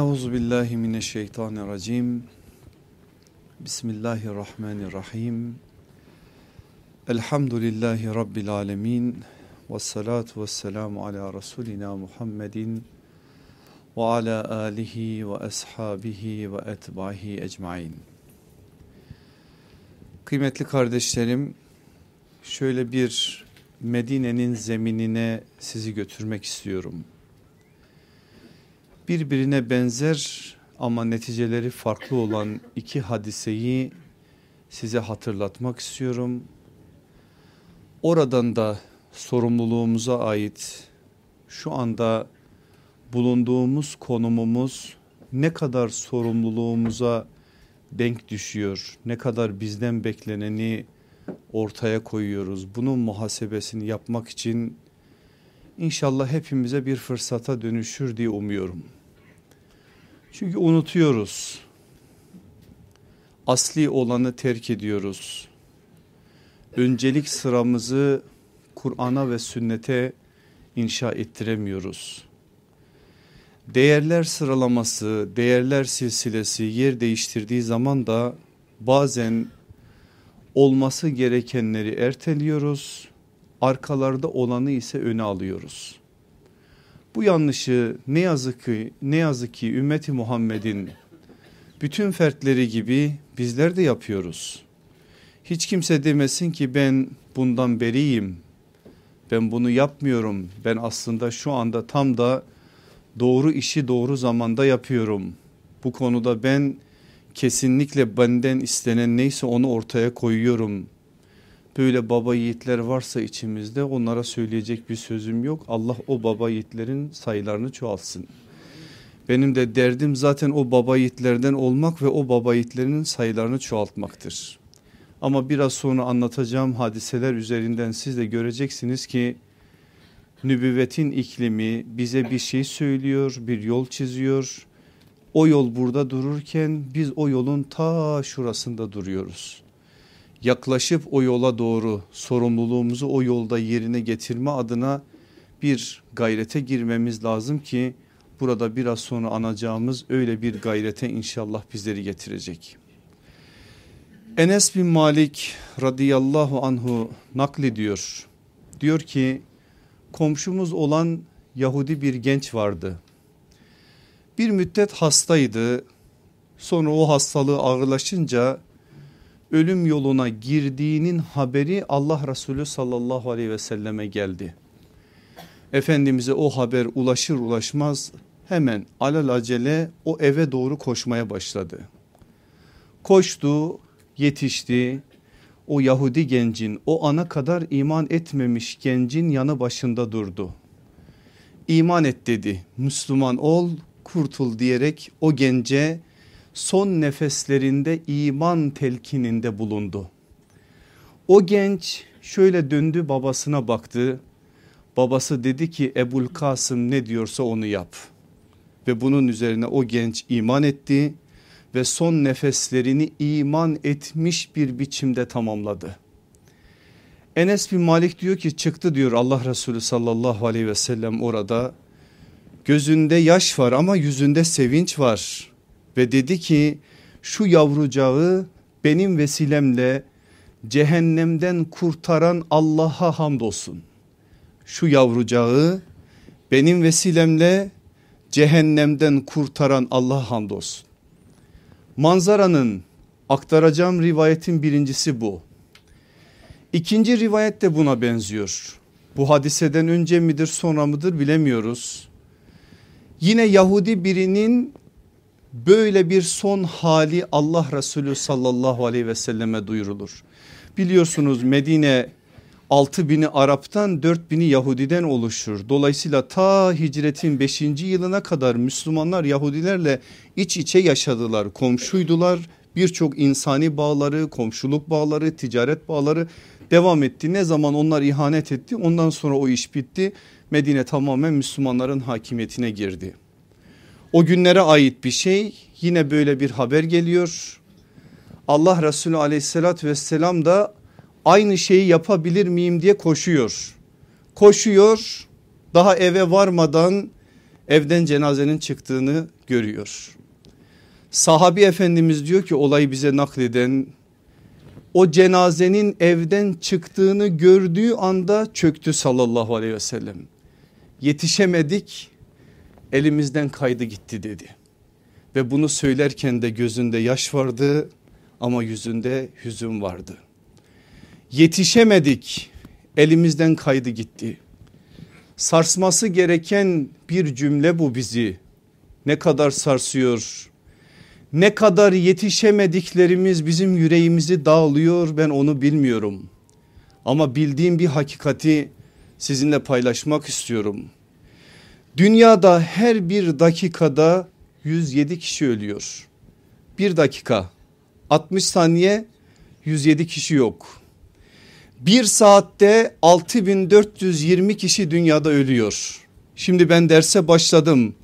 Euzu billahi mineşşeytanirracim. Bismillahirrahmanirrahim. Elhamdülillahi rabbil alamin. Ves salatu vesselamu ala rasulina Muhammedin ve ala alihi ve ashabihi ve etbahi ecmaîn. Kıymetli kardeşlerim, şöyle bir Medine'nin zeminine sizi götürmek istiyorum birbirine benzer ama neticeleri farklı olan iki hadiseyi size hatırlatmak istiyorum. Oradan da sorumluluğumuza ait şu anda bulunduğumuz konumumuz ne kadar sorumluluğumuza denk düşüyor, ne kadar bizden bekleneni ortaya koyuyoruz. Bunun muhasebesini yapmak için inşallah hepimize bir fırsata dönüşür diye umuyorum. Çünkü unutuyoruz. Asli olanı terk ediyoruz. Öncelik sıramızı Kur'an'a ve sünnete inşa ettiremiyoruz. Değerler sıralaması, değerler silsilesi yer değiştirdiği zaman da bazen olması gerekenleri erteliyoruz. Arkalarda olanı ise öne alıyoruz. Bu yanlışı ne yazık ki ne yazık ki ümmeti Muhammed'in bütün fertleri gibi bizler de yapıyoruz. Hiç kimse demesin ki ben bundan beriyim. Ben bunu yapmıyorum. Ben aslında şu anda tam da doğru işi doğru zamanda yapıyorum. Bu konuda ben kesinlikle benden istenen neyse onu ortaya koyuyorum böyle baba yiğitler varsa içimizde onlara söyleyecek bir sözüm yok. Allah o baba yiğitlerin sayılarını çoğalsın. Benim de derdim zaten o baba yiğitlerden olmak ve o baba yiğitlerinin sayılarını çoğaltmaktır. Ama biraz sonra anlatacağım hadiseler üzerinden siz de göreceksiniz ki nübüvvetin iklimi bize bir şey söylüyor, bir yol çiziyor. O yol burada dururken biz o yolun ta şurasında duruyoruz yaklaşıp o yola doğru sorumluluğumuzu o yolda yerine getirme adına bir gayrete girmemiz lazım ki burada biraz sonra anacağımız öyle bir gayrete inşallah bizleri getirecek. Enes bin Malik radıyallahu anhu naklediyor. Diyor ki komşumuz olan Yahudi bir genç vardı. Bir müddet hastaydı. Sonra o hastalığı ağırlaşınca ölüm yoluna girdiğinin haberi Allah Resulü sallallahu aleyhi ve selleme geldi. Efendimiz'e o haber ulaşır ulaşmaz hemen alelacele o eve doğru koşmaya başladı. Koştu yetişti o Yahudi gencin o ana kadar iman etmemiş gencin yanı başında durdu. İman et dedi Müslüman ol kurtul diyerek o gence son nefeslerinde iman telkininde bulundu. O genç şöyle döndü babasına baktı. Babası dedi ki Ebul Kasım ne diyorsa onu yap. Ve bunun üzerine o genç iman etti ve son nefeslerini iman etmiş bir biçimde tamamladı. Enes bin Malik diyor ki çıktı diyor Allah Resulü sallallahu aleyhi ve sellem orada. Gözünde yaş var ama yüzünde sevinç var ve dedi ki şu yavrucağı benim vesilemle cehennemden kurtaran Allah'a hamdolsun. Şu yavrucağı benim vesilemle cehennemden kurtaran Allah'a hamdolsun. Manzaranın aktaracağım rivayetin birincisi bu. İkinci rivayet de buna benziyor. Bu hadiseden önce midir sonra mıdır bilemiyoruz. Yine Yahudi birinin böyle bir son hali Allah Resulü sallallahu aleyhi ve selleme duyurulur. Biliyorsunuz Medine 6 bini Arap'tan 4 bini Yahudiden oluşur. Dolayısıyla ta hicretin 5. yılına kadar Müslümanlar Yahudilerle iç içe yaşadılar. Komşuydular birçok insani bağları komşuluk bağları ticaret bağları devam etti. Ne zaman onlar ihanet etti ondan sonra o iş bitti. Medine tamamen Müslümanların hakimiyetine girdi. O günlere ait bir şey yine böyle bir haber geliyor. Allah Resulü aleyhissalatü vesselam da aynı şeyi yapabilir miyim diye koşuyor. Koşuyor daha eve varmadan evden cenazenin çıktığını görüyor. Sahabi efendimiz diyor ki olayı bize nakleden o cenazenin evden çıktığını gördüğü anda çöktü sallallahu aleyhi ve sellem. Yetişemedik elimizden kaydı gitti dedi. Ve bunu söylerken de gözünde yaş vardı ama yüzünde hüzün vardı. Yetişemedik elimizden kaydı gitti. Sarsması gereken bir cümle bu bizi. Ne kadar sarsıyor, ne kadar yetişemediklerimiz bizim yüreğimizi dağılıyor ben onu bilmiyorum. Ama bildiğim bir hakikati sizinle paylaşmak istiyorum. Dünyada her bir dakikada 107 kişi ölüyor. Bir dakika 60 saniye 107 kişi yok. Bir saatte 6420 kişi dünyada ölüyor. Şimdi ben derse başladım.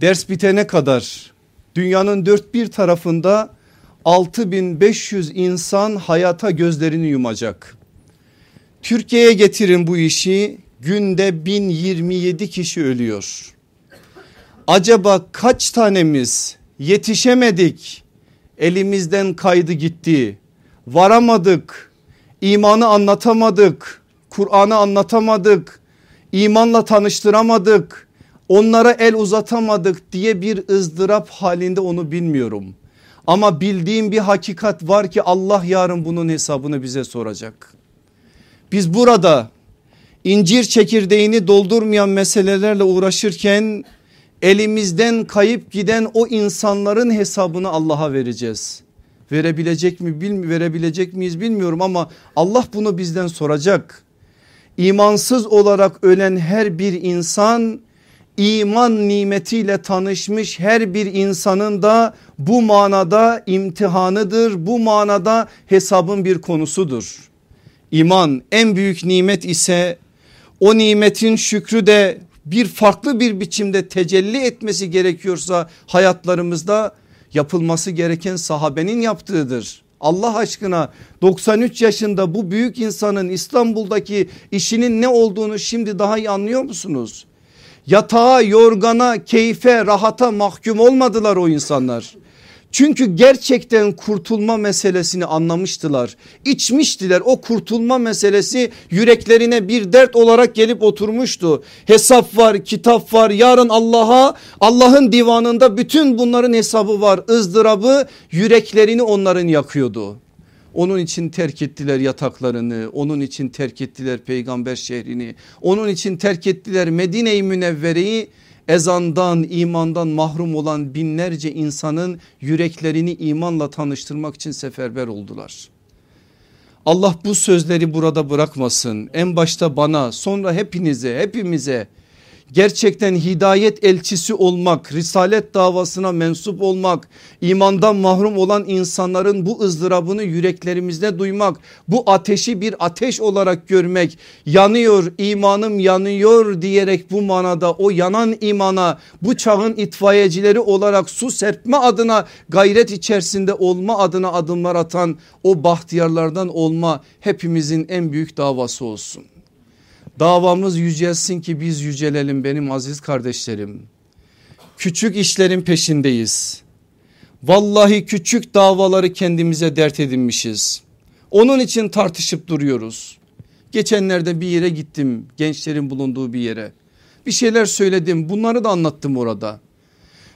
Ders bitene kadar dünyanın dört bir tarafında 6500 insan hayata gözlerini yumacak. Türkiye'ye getirin bu işi günde 1027 kişi ölüyor. Acaba kaç tanemiz yetişemedik elimizden kaydı gitti varamadık imanı anlatamadık Kur'an'ı anlatamadık imanla tanıştıramadık onlara el uzatamadık diye bir ızdırap halinde onu bilmiyorum. Ama bildiğim bir hakikat var ki Allah yarın bunun hesabını bize soracak. Biz burada incir çekirdeğini doldurmayan meselelerle uğraşırken elimizden kayıp giden o insanların hesabını Allah'a vereceğiz. Verebilecek mi bilmi verebilecek miyiz bilmiyorum ama Allah bunu bizden soracak. İmansız olarak ölen her bir insan iman nimetiyle tanışmış her bir insanın da bu manada imtihanıdır. Bu manada hesabın bir konusudur. İman en büyük nimet ise o nimetin şükrü de bir farklı bir biçimde tecelli etmesi gerekiyorsa hayatlarımızda yapılması gereken sahabenin yaptığıdır. Allah aşkına 93 yaşında bu büyük insanın İstanbul'daki işinin ne olduğunu şimdi daha iyi anlıyor musunuz? Yatağa, yorgana, keyfe, rahata mahkum olmadılar o insanlar. Çünkü gerçekten kurtulma meselesini anlamıştılar. İçmiştiler o kurtulma meselesi yüreklerine bir dert olarak gelip oturmuştu. Hesap var, kitap var. Yarın Allah'a, Allah'ın divanında bütün bunların hesabı var. ızdırabı yüreklerini onların yakıyordu. Onun için terk ettiler yataklarını, onun için terk ettiler peygamber şehrini, onun için terk ettiler Medine-i Münevvere'yi ezandan imandan mahrum olan binlerce insanın yüreklerini imanla tanıştırmak için seferber oldular. Allah bu sözleri burada bırakmasın. En başta bana sonra hepinize hepimize gerçekten hidayet elçisi olmak, risalet davasına mensup olmak, imandan mahrum olan insanların bu ızdırabını yüreklerimizde duymak, bu ateşi bir ateş olarak görmek, yanıyor imanım yanıyor diyerek bu manada o yanan imana bu çağın itfaiyecileri olarak su serpme adına gayret içerisinde olma adına adımlar atan o bahtiyarlardan olma hepimizin en büyük davası olsun. Davamız yücelsin ki biz yücelelim benim aziz kardeşlerim. Küçük işlerin peşindeyiz. Vallahi küçük davaları kendimize dert edinmişiz. Onun için tartışıp duruyoruz. Geçenlerde bir yere gittim gençlerin bulunduğu bir yere. Bir şeyler söyledim bunları da anlattım orada.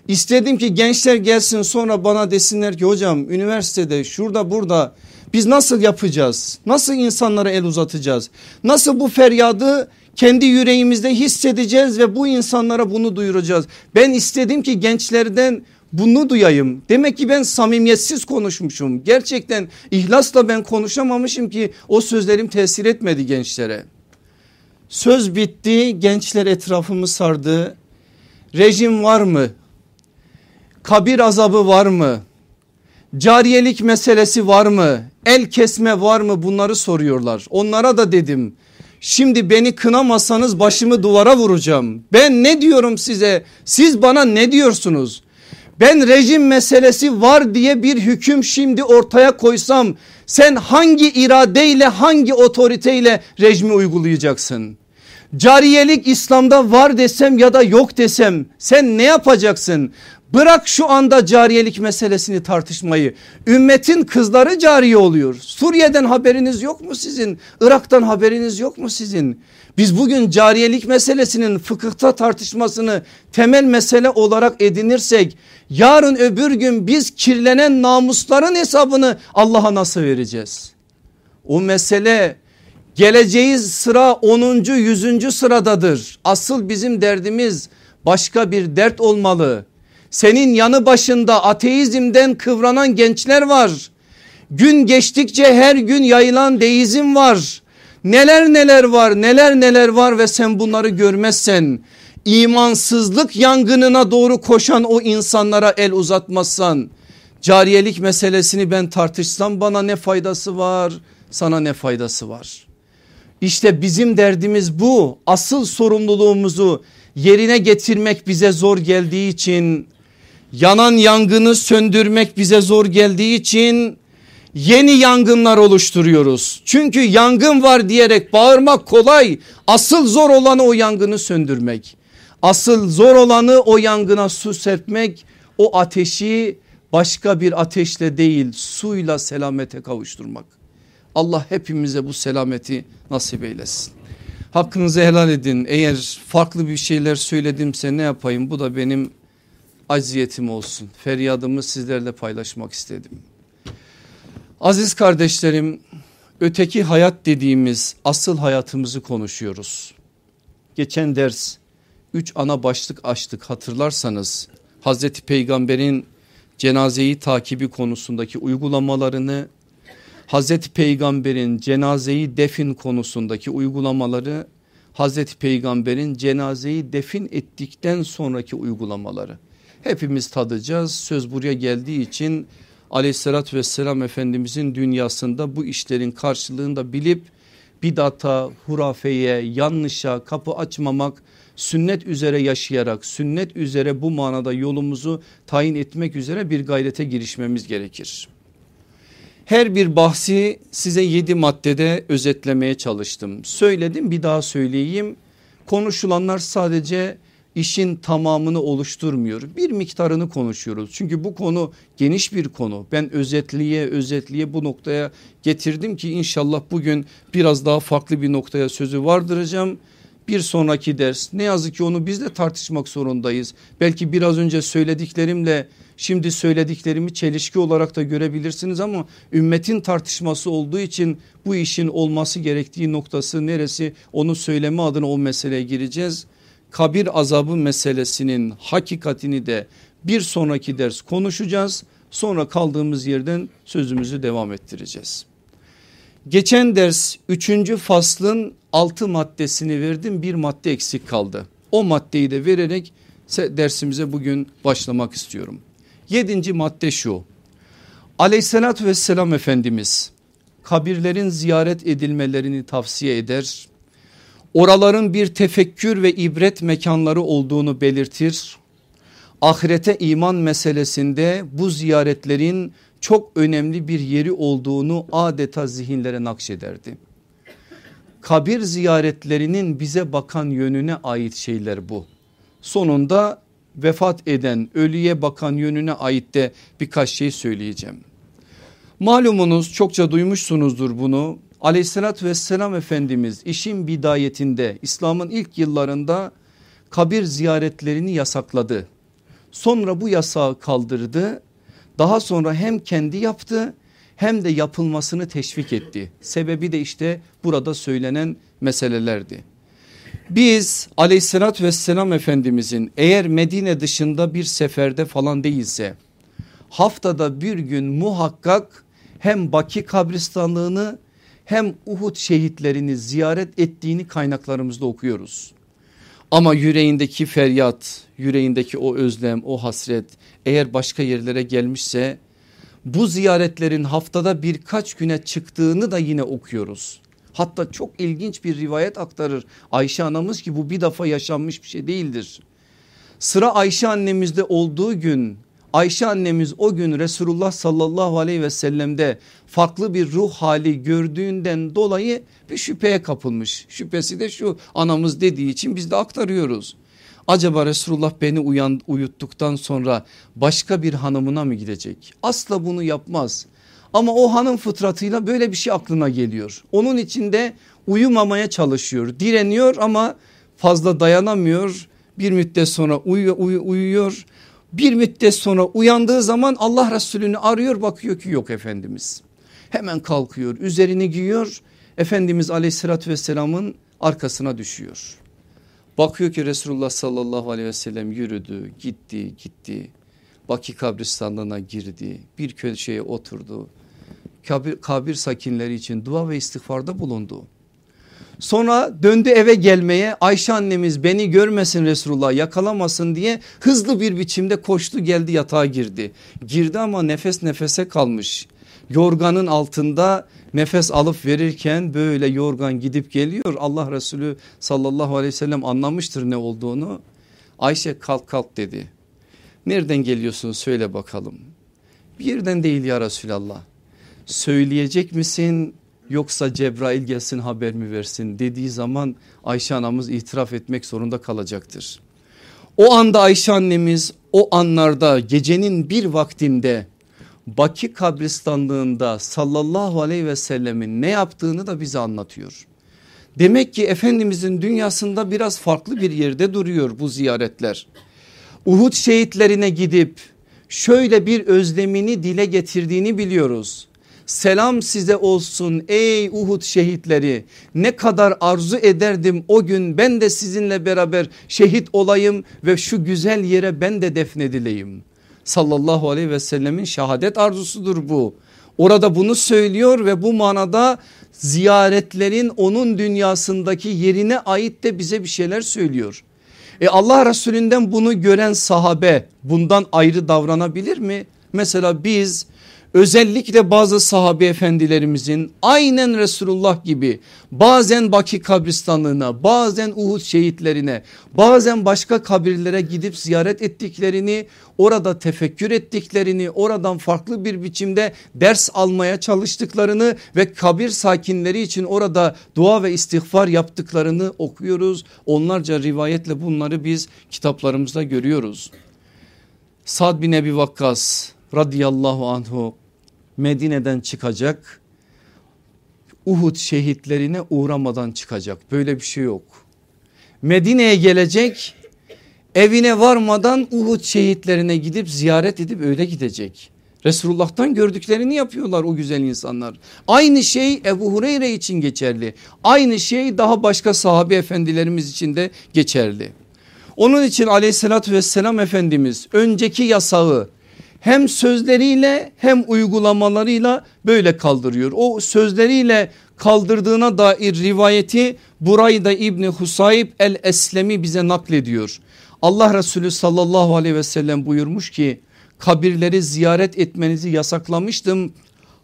İstedim ki gençler gelsin sonra bana desinler ki hocam üniversitede şurada burada biz nasıl yapacağız? Nasıl insanlara el uzatacağız? Nasıl bu feryadı kendi yüreğimizde hissedeceğiz ve bu insanlara bunu duyuracağız? Ben istedim ki gençlerden bunu duyayım. Demek ki ben samimiyetsiz konuşmuşum. Gerçekten ihlasla ben konuşamamışım ki o sözlerim tesir etmedi gençlere. Söz bitti gençler etrafımı sardı. Rejim var mı? Kabir azabı var mı? Cariyelik meselesi var mı? El kesme var mı? Bunları soruyorlar. Onlara da dedim. Şimdi beni kınamasanız başımı duvara vuracağım. Ben ne diyorum size? Siz bana ne diyorsunuz? Ben rejim meselesi var diye bir hüküm şimdi ortaya koysam sen hangi iradeyle hangi otoriteyle rejimi uygulayacaksın? Cariyelik İslam'da var desem ya da yok desem sen ne yapacaksın? Bırak şu anda cariyelik meselesini tartışmayı. Ümmetin kızları cariye oluyor. Suriye'den haberiniz yok mu sizin? Irak'tan haberiniz yok mu sizin? Biz bugün cariyelik meselesinin fıkıhta tartışmasını temel mesele olarak edinirsek yarın öbür gün biz kirlenen namusların hesabını Allah'a nasıl vereceğiz? O mesele geleceği sıra 10. 100. sıradadır. Asıl bizim derdimiz başka bir dert olmalı. Senin yanı başında ateizmden kıvranan gençler var. Gün geçtikçe her gün yayılan deizm var. Neler neler var neler neler var ve sen bunları görmezsen imansızlık yangınına doğru koşan o insanlara el uzatmazsan cariyelik meselesini ben tartışsam bana ne faydası var sana ne faydası var? İşte bizim derdimiz bu asıl sorumluluğumuzu yerine getirmek bize zor geldiği için yanan yangını söndürmek bize zor geldiği için yeni yangınlar oluşturuyoruz. Çünkü yangın var diyerek bağırmak kolay asıl zor olanı o yangını söndürmek. Asıl zor olanı o yangına su serpmek o ateşi başka bir ateşle değil suyla selamete kavuşturmak. Allah hepimize bu selameti nasip eylesin. Hakkınızı helal edin eğer farklı bir şeyler söyledimse ne yapayım bu da benim aziyetim olsun. Feryadımı sizlerle paylaşmak istedim. Aziz kardeşlerim öteki hayat dediğimiz asıl hayatımızı konuşuyoruz. Geçen ders 3 ana başlık açtık hatırlarsanız Hazreti Peygamber'in cenazeyi takibi konusundaki uygulamalarını Hazreti Peygamber'in cenazeyi defin konusundaki uygulamaları Hazreti Peygamber'in cenazeyi defin ettikten sonraki uygulamaları hepimiz tadacağız. Söz buraya geldiği için aleyhissalatü vesselam efendimizin dünyasında bu işlerin karşılığını da bilip bidata, hurafeye, yanlışa kapı açmamak, sünnet üzere yaşayarak sünnet üzere bu manada yolumuzu tayin etmek üzere bir gayrete girişmemiz gerekir. Her bir bahsi size yedi maddede özetlemeye çalıştım. Söyledim bir daha söyleyeyim. Konuşulanlar sadece işin tamamını oluşturmuyor. Bir miktarını konuşuyoruz. Çünkü bu konu geniş bir konu. Ben özetliye özetliye bu noktaya getirdim ki inşallah bugün biraz daha farklı bir noktaya sözü vardıracağım. Bir sonraki ders ne yazık ki onu biz de tartışmak zorundayız. Belki biraz önce söylediklerimle şimdi söylediklerimi çelişki olarak da görebilirsiniz ama ümmetin tartışması olduğu için bu işin olması gerektiği noktası neresi onu söyleme adına o meseleye gireceğiz kabir azabı meselesinin hakikatini de bir sonraki ders konuşacağız. Sonra kaldığımız yerden sözümüzü devam ettireceğiz. Geçen ders 3. faslın 6 maddesini verdim bir madde eksik kaldı. O maddeyi de vererek dersimize bugün başlamak istiyorum. 7. madde şu aleyhissalatü vesselam Efendimiz kabirlerin ziyaret edilmelerini tavsiye eder oraların bir tefekkür ve ibret mekanları olduğunu belirtir. Ahirete iman meselesinde bu ziyaretlerin çok önemli bir yeri olduğunu adeta zihinlere nakşederdi. Kabir ziyaretlerinin bize bakan yönüne ait şeyler bu. Sonunda vefat eden ölüye bakan yönüne ait de birkaç şey söyleyeceğim. Malumunuz çokça duymuşsunuzdur bunu aleyhissalatü vesselam Efendimiz işin bidayetinde İslam'ın ilk yıllarında kabir ziyaretlerini yasakladı. Sonra bu yasağı kaldırdı. Daha sonra hem kendi yaptı hem de yapılmasını teşvik etti. Sebebi de işte burada söylenen meselelerdi. Biz aleyhissalatü vesselam efendimizin eğer Medine dışında bir seferde falan değilse haftada bir gün muhakkak hem Baki kabristanlığını hem Uhud şehitlerini ziyaret ettiğini kaynaklarımızda okuyoruz. Ama yüreğindeki feryat, yüreğindeki o özlem, o hasret eğer başka yerlere gelmişse bu ziyaretlerin haftada birkaç güne çıktığını da yine okuyoruz. Hatta çok ilginç bir rivayet aktarır Ayşe anamız ki bu bir defa yaşanmış bir şey değildir. Sıra Ayşe annemizde olduğu gün Ayşe annemiz o gün Resulullah sallallahu aleyhi ve sellemde farklı bir ruh hali gördüğünden dolayı bir şüpheye kapılmış. Şüphesi de şu anamız dediği için biz de aktarıyoruz. Acaba Resulullah beni uyan, uyuttuktan sonra başka bir hanımına mı gidecek? Asla bunu yapmaz. Ama o hanım fıtratıyla böyle bir şey aklına geliyor. Onun içinde uyumamaya çalışıyor. Direniyor ama fazla dayanamıyor. Bir müddet sonra uyu, uyu, uyuyor. Bir müddet sonra uyandığı zaman Allah Resulü'nü arıyor bakıyor ki yok Efendimiz. Hemen kalkıyor üzerini giyiyor. Efendimiz aleyhissalatü vesselamın arkasına düşüyor. Bakıyor ki Resulullah sallallahu aleyhi ve sellem yürüdü gitti gitti. Baki kabristanlığına girdi bir köşeye oturdu. Kabir, kabir sakinleri için dua ve istiğfarda bulundu. Sonra döndü eve gelmeye Ayşe annemiz beni görmesin Resulullah yakalamasın diye hızlı bir biçimde koştu geldi yatağa girdi. Girdi ama nefes nefese kalmış. Yorganın altında nefes alıp verirken böyle yorgan gidip geliyor. Allah Resulü sallallahu aleyhi ve sellem anlamıştır ne olduğunu. Ayşe kalk kalk dedi. Nereden geliyorsun söyle bakalım. Bir yerden değil ya Resulallah. Söyleyecek misin yoksa Cebrail gelsin haber mi versin dediği zaman Ayşe anamız itiraf etmek zorunda kalacaktır. O anda Ayşe annemiz o anlarda gecenin bir vaktinde Baki kabristanlığında sallallahu aleyhi ve sellemin ne yaptığını da bize anlatıyor. Demek ki Efendimizin dünyasında biraz farklı bir yerde duruyor bu ziyaretler. Uhud şehitlerine gidip şöyle bir özlemini dile getirdiğini biliyoruz. Selam size olsun ey Uhud şehitleri ne kadar arzu ederdim o gün ben de sizinle beraber şehit olayım ve şu güzel yere ben de defnedileyim. Sallallahu aleyhi ve sellemin şehadet arzusudur bu. Orada bunu söylüyor ve bu manada ziyaretlerin onun dünyasındaki yerine ait de bize bir şeyler söylüyor. E Allah Resulünden bunu gören sahabe bundan ayrı davranabilir mi? Mesela biz özellikle bazı sahabe efendilerimizin aynen Resulullah gibi bazen Baki kabristanlığına bazen Uhud şehitlerine bazen başka kabirlere gidip ziyaret ettiklerini orada tefekkür ettiklerini oradan farklı bir biçimde ders almaya çalıştıklarını ve kabir sakinleri için orada dua ve istiğfar yaptıklarını okuyoruz. Onlarca rivayetle bunları biz kitaplarımızda görüyoruz. Sad bin Ebi Vakkas radıyallahu anhu Medine'den çıkacak. Uhud şehitlerine uğramadan çıkacak. Böyle bir şey yok. Medine'ye gelecek. Evine varmadan Uhud şehitlerine gidip ziyaret edip öyle gidecek. Resulullah'tan gördüklerini yapıyorlar o güzel insanlar. Aynı şey Ebu Hureyre için geçerli. Aynı şey daha başka sahabe efendilerimiz için de geçerli. Onun için aleyhissalatü vesselam Efendimiz önceki yasağı hem sözleriyle hem uygulamalarıyla böyle kaldırıyor. O sözleriyle kaldırdığına dair rivayeti Burayda İbni Husayb el Eslemi bize naklediyor. Allah Resulü sallallahu aleyhi ve sellem buyurmuş ki kabirleri ziyaret etmenizi yasaklamıştım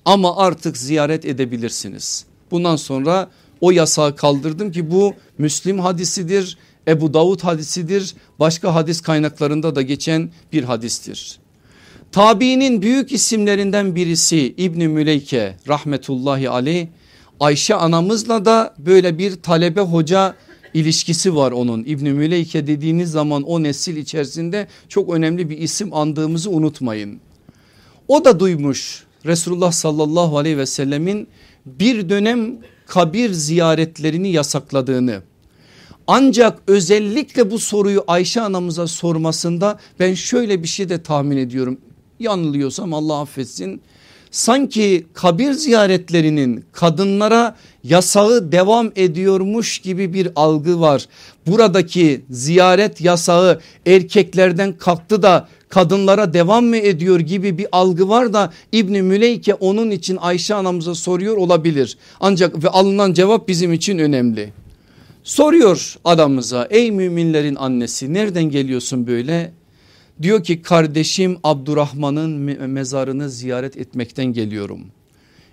ama artık ziyaret edebilirsiniz. Bundan sonra o yasağı kaldırdım ki bu Müslim hadisidir, Ebu Davud hadisidir, başka hadis kaynaklarında da geçen bir hadistir. Tabiinin büyük isimlerinden birisi İbni Müleyke rahmetullahi aleyh Ayşe anamızla da böyle bir talebe hoca ilişkisi var onun. İbni Müleyke dediğiniz zaman o nesil içerisinde çok önemli bir isim andığımızı unutmayın. O da duymuş Resulullah sallallahu aleyhi ve sellemin bir dönem kabir ziyaretlerini yasakladığını. Ancak özellikle bu soruyu Ayşe anamıza sormasında ben şöyle bir şey de tahmin ediyorum yanılıyorsam Allah affetsin. Sanki kabir ziyaretlerinin kadınlara yasağı devam ediyormuş gibi bir algı var. Buradaki ziyaret yasağı erkeklerden kalktı da kadınlara devam mı ediyor gibi bir algı var da İbni Müleyke onun için Ayşe anamıza soruyor olabilir. Ancak ve alınan cevap bizim için önemli. Soruyor adamıza ey müminlerin annesi nereden geliyorsun böyle? Diyor ki kardeşim Abdurrahman'ın mezarını ziyaret etmekten geliyorum.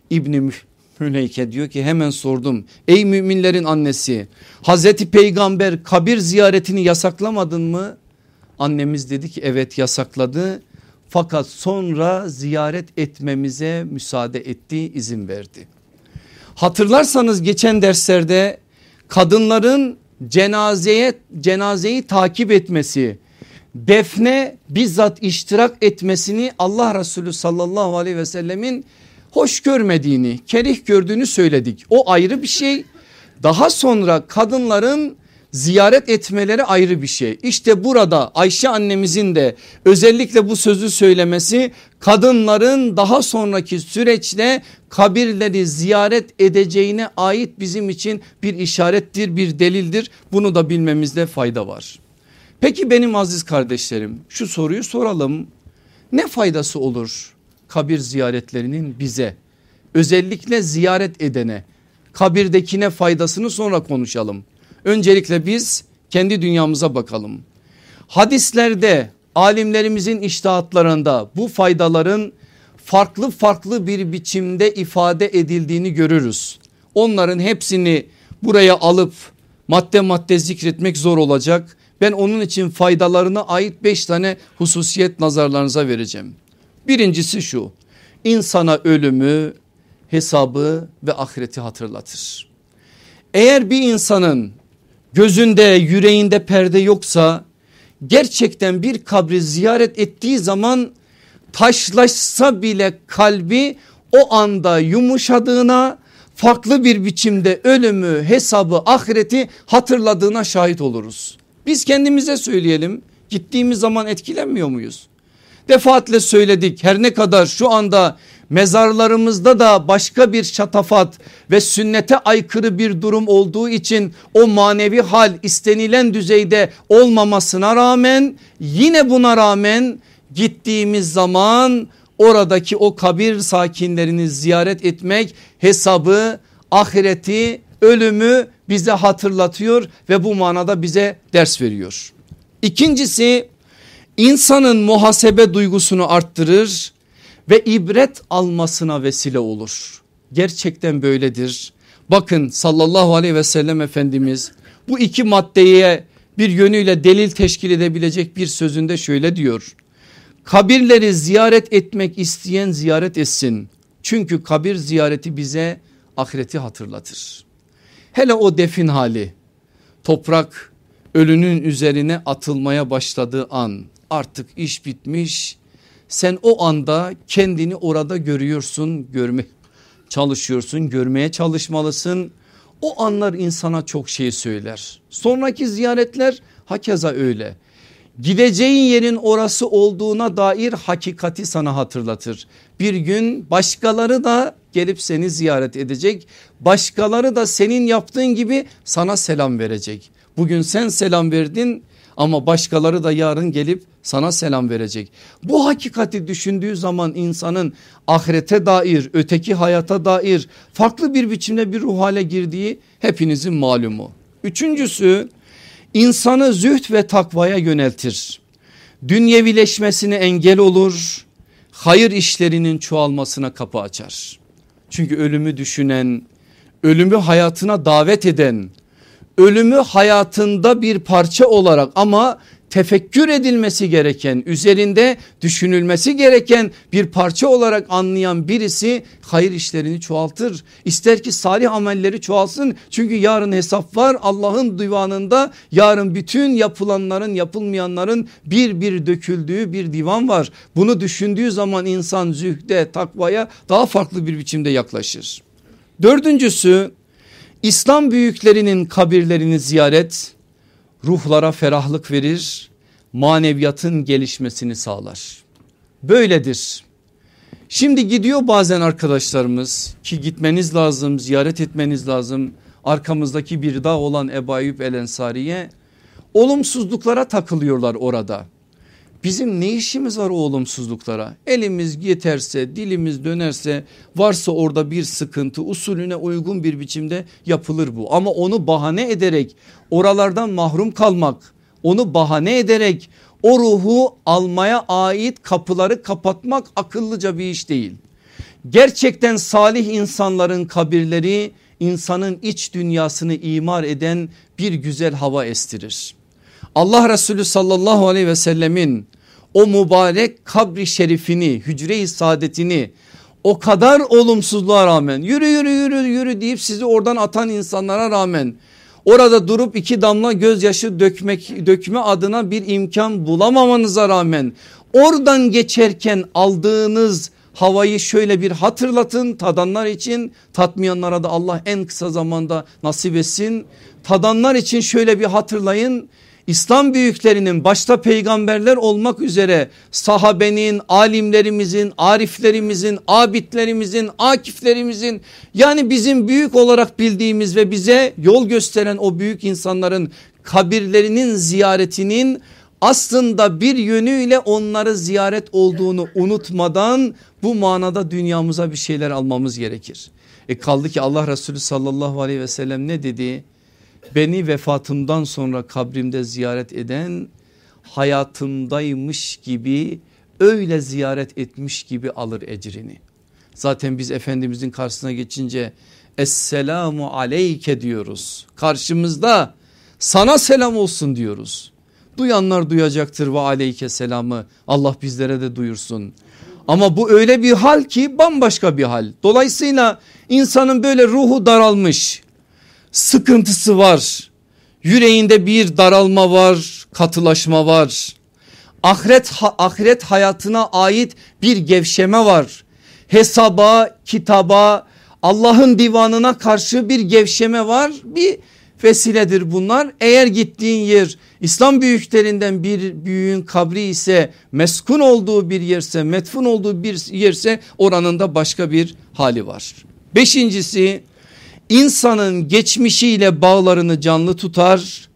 İbni Müleyke diyor ki hemen sordum. Ey müminlerin annesi Hazreti Peygamber kabir ziyaretini yasaklamadın mı? Annemiz dedi ki evet yasakladı. fakat sonra ziyaret etmemize müsaade etti izin verdi. Hatırlarsanız geçen derslerde kadınların cenazeye cenazeyi takip etmesi defne bizzat iştirak etmesini Allah Resulü sallallahu aleyhi ve sellemin hoş görmediğini kerih gördüğünü söyledik. O ayrı bir şey daha sonra kadınların ziyaret etmeleri ayrı bir şey. İşte burada Ayşe annemizin de özellikle bu sözü söylemesi kadınların daha sonraki süreçte kabirleri ziyaret edeceğine ait bizim için bir işarettir bir delildir. Bunu da bilmemizde fayda var. Peki benim aziz kardeşlerim şu soruyu soralım. Ne faydası olur kabir ziyaretlerinin bize? Özellikle ziyaret edene kabirdekine faydasını sonra konuşalım. Öncelikle biz kendi dünyamıza bakalım. Hadislerde alimlerimizin iştahatlarında bu faydaların farklı farklı bir biçimde ifade edildiğini görürüz. Onların hepsini buraya alıp madde madde zikretmek zor olacak. Ben onun için faydalarına ait beş tane hususiyet nazarlarınıza vereceğim. Birincisi şu insana ölümü, hesabı ve ahireti hatırlatır. Eğer bir insanın gözünde yüreğinde perde yoksa gerçekten bir kabri ziyaret ettiği zaman taşlaşsa bile kalbi o anda yumuşadığına farklı bir biçimde ölümü hesabı ahireti hatırladığına şahit oluruz. Biz kendimize söyleyelim gittiğimiz zaman etkilenmiyor muyuz? Defaatle söyledik her ne kadar şu anda mezarlarımızda da başka bir şatafat ve sünnete aykırı bir durum olduğu için o manevi hal istenilen düzeyde olmamasına rağmen yine buna rağmen gittiğimiz zaman oradaki o kabir sakinlerini ziyaret etmek hesabı ahireti ölümü bize hatırlatıyor ve bu manada bize ders veriyor. İkincisi insanın muhasebe duygusunu arttırır ve ibret almasına vesile olur. Gerçekten böyledir. Bakın sallallahu aleyhi ve sellem Efendimiz bu iki maddeye bir yönüyle delil teşkil edebilecek bir sözünde şöyle diyor. Kabirleri ziyaret etmek isteyen ziyaret etsin. Çünkü kabir ziyareti bize ahireti hatırlatır. Hele o defin hali toprak ölünün üzerine atılmaya başladığı an artık iş bitmiş sen o anda kendini orada görüyorsun görme çalışıyorsun görmeye çalışmalısın. O anlar insana çok şey söyler. Sonraki ziyaretler hakeza öyle. Gideceğin yerin orası olduğuna dair hakikati sana hatırlatır. Bir gün başkaları da gelip seni ziyaret edecek. Başkaları da senin yaptığın gibi sana selam verecek. Bugün sen selam verdin ama başkaları da yarın gelip sana selam verecek. Bu hakikati düşündüğü zaman insanın ahirete dair öteki hayata dair farklı bir biçimde bir ruh hale girdiği hepinizin malumu. Üçüncüsü insanı züht ve takvaya yöneltir. Dünyevileşmesine engel olur. Hayır işlerinin çoğalmasına kapı açar. Çünkü ölümü düşünen, ölümü hayatına davet eden, ölümü hayatında bir parça olarak ama tefekkür edilmesi gereken üzerinde düşünülmesi gereken bir parça olarak anlayan birisi hayır işlerini çoğaltır. İster ki salih amelleri çoğalsın çünkü yarın hesap var Allah'ın divanında yarın bütün yapılanların yapılmayanların bir bir döküldüğü bir divan var. Bunu düşündüğü zaman insan zühde takvaya daha farklı bir biçimde yaklaşır. Dördüncüsü İslam büyüklerinin kabirlerini ziyaret ruhlara ferahlık verir, maneviyatın gelişmesini sağlar. Böyledir. Şimdi gidiyor bazen arkadaşlarımız ki gitmeniz lazım, ziyaret etmeniz lazım. Arkamızdaki bir dağ olan Ebu Ayyub El Ensari'ye olumsuzluklara takılıyorlar orada. Bizim ne işimiz var o olumsuzluklara? Elimiz yeterse, dilimiz dönerse, varsa orada bir sıkıntı usulüne uygun bir biçimde yapılır bu. Ama onu bahane ederek oralardan mahrum kalmak, onu bahane ederek o ruhu almaya ait kapıları kapatmak akıllıca bir iş değil. Gerçekten salih insanların kabirleri insanın iç dünyasını imar eden bir güzel hava estirir. Allah Resulü sallallahu aleyhi ve sellemin o mübarek kabri şerifini hücre-i saadetini o kadar olumsuzluğa rağmen yürü yürü yürü yürü deyip sizi oradan atan insanlara rağmen orada durup iki damla gözyaşı dökmek dökme adına bir imkan bulamamanıza rağmen oradan geçerken aldığınız havayı şöyle bir hatırlatın tadanlar için tatmayanlara da Allah en kısa zamanda nasip etsin. Tadanlar için şöyle bir hatırlayın İslam büyüklerinin başta peygamberler olmak üzere sahabenin, alimlerimizin, ariflerimizin, abidlerimizin, akiflerimizin yani bizim büyük olarak bildiğimiz ve bize yol gösteren o büyük insanların kabirlerinin ziyaretinin aslında bir yönüyle onları ziyaret olduğunu unutmadan bu manada dünyamıza bir şeyler almamız gerekir. E kaldı ki Allah Resulü sallallahu aleyhi ve sellem ne dedi? Beni vefatımdan sonra kabrimde ziyaret eden hayatımdaymış gibi öyle ziyaret etmiş gibi alır ecrini. Zaten biz Efendimizin karşısına geçince Esselamu aleyke diyoruz. Karşımızda sana selam olsun diyoruz. Duyanlar duyacaktır ve aleyke selamı Allah bizlere de duyursun. Ama bu öyle bir hal ki bambaşka bir hal. Dolayısıyla insanın böyle ruhu daralmış sıkıntısı var. Yüreğinde bir daralma var, katılaşma var. Ahiret ahiret hayatına ait bir gevşeme var. Hesaba, kitaba, Allah'ın divanına karşı bir gevşeme var. Bir vesiledir bunlar. Eğer gittiğin yer İslam büyüklerinden bir büyüğün kabri ise meskun olduğu bir yerse metfun olduğu bir yerse oranın da başka bir hali var. Beşincisi insanın geçmişiyle bağlarını canlı tutar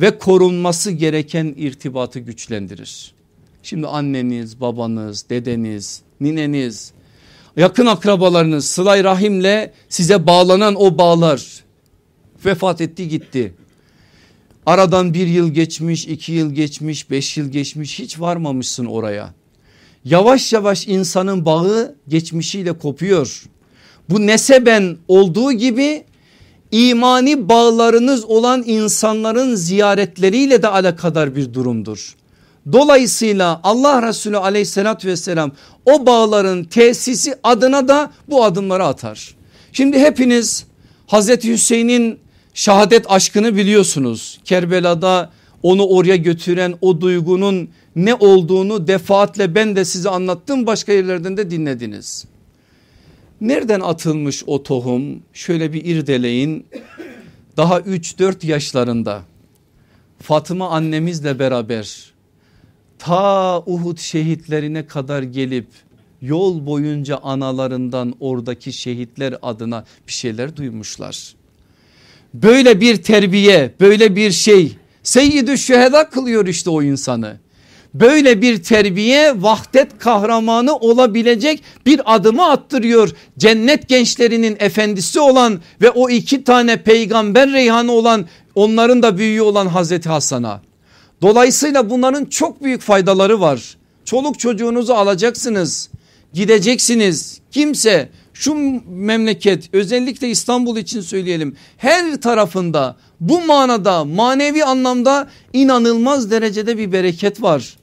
ve korunması gereken irtibatı güçlendirir. Şimdi anneniz, babanız, dedeniz, nineniz, yakın akrabalarınız sılay rahimle size bağlanan o bağlar vefat etti gitti. Aradan bir yıl geçmiş, iki yıl geçmiş, beş yıl geçmiş hiç varmamışsın oraya. Yavaş yavaş insanın bağı geçmişiyle kopuyor. Bu neseben olduğu gibi imani bağlarınız olan insanların ziyaretleriyle de alakadar bir durumdur. Dolayısıyla Allah Resulü aleyhissalatü vesselam o bağların tesisi adına da bu adımları atar. Şimdi hepiniz Hazreti Hüseyin'in şehadet aşkını biliyorsunuz. Kerbela'da onu oraya götüren o duygunun ne olduğunu defaatle ben de size anlattım başka yerlerden de dinlediniz. Nereden atılmış o tohum? Şöyle bir irdeleyin. Daha 3-4 yaşlarında Fatıma annemizle beraber ta Uhud şehitlerine kadar gelip yol boyunca analarından oradaki şehitler adına bir şeyler duymuşlar. Böyle bir terbiye böyle bir şey Seyyidü Şüheda kılıyor işte o insanı böyle bir terbiye vahdet kahramanı olabilecek bir adımı attırıyor. Cennet gençlerinin efendisi olan ve o iki tane peygamber reyhanı olan onların da büyüğü olan Hazreti Hasan'a. Dolayısıyla bunların çok büyük faydaları var. Çoluk çocuğunuzu alacaksınız gideceksiniz kimse şu memleket özellikle İstanbul için söyleyelim her tarafında bu manada manevi anlamda inanılmaz derecede bir bereket var.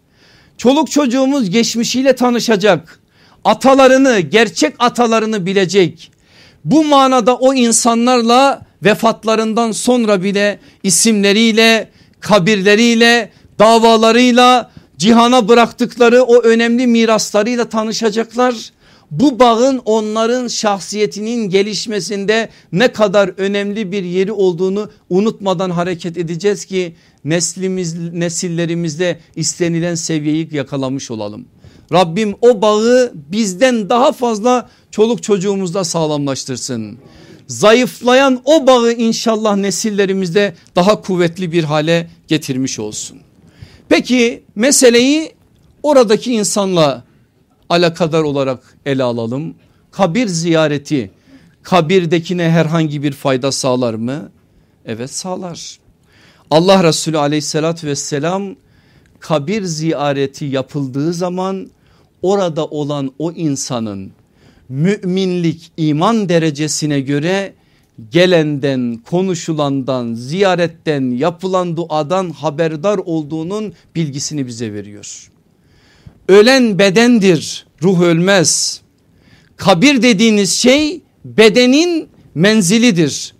Çoluk çocuğumuz geçmişiyle tanışacak. Atalarını gerçek atalarını bilecek. Bu manada o insanlarla vefatlarından sonra bile isimleriyle kabirleriyle davalarıyla cihana bıraktıkları o önemli miraslarıyla tanışacaklar. Bu bağın onların şahsiyetinin gelişmesinde ne kadar önemli bir yeri olduğunu unutmadan hareket edeceğiz ki neslimiz, nesillerimizde istenilen seviyeyi yakalamış olalım. Rabbim o bağı bizden daha fazla çoluk çocuğumuzda sağlamlaştırsın. Zayıflayan o bağı inşallah nesillerimizde daha kuvvetli bir hale getirmiş olsun. Peki meseleyi oradaki insanla alakadar olarak ele alalım. Kabir ziyareti kabirdekine herhangi bir fayda sağlar mı? Evet sağlar. Allah Resulü aleyhissalatü vesselam kabir ziyareti yapıldığı zaman orada olan o insanın müminlik iman derecesine göre gelenden konuşulandan ziyaretten yapılan duadan haberdar olduğunun bilgisini bize veriyor. Ölen bedendir ruh ölmez. Kabir dediğiniz şey bedenin menzilidir.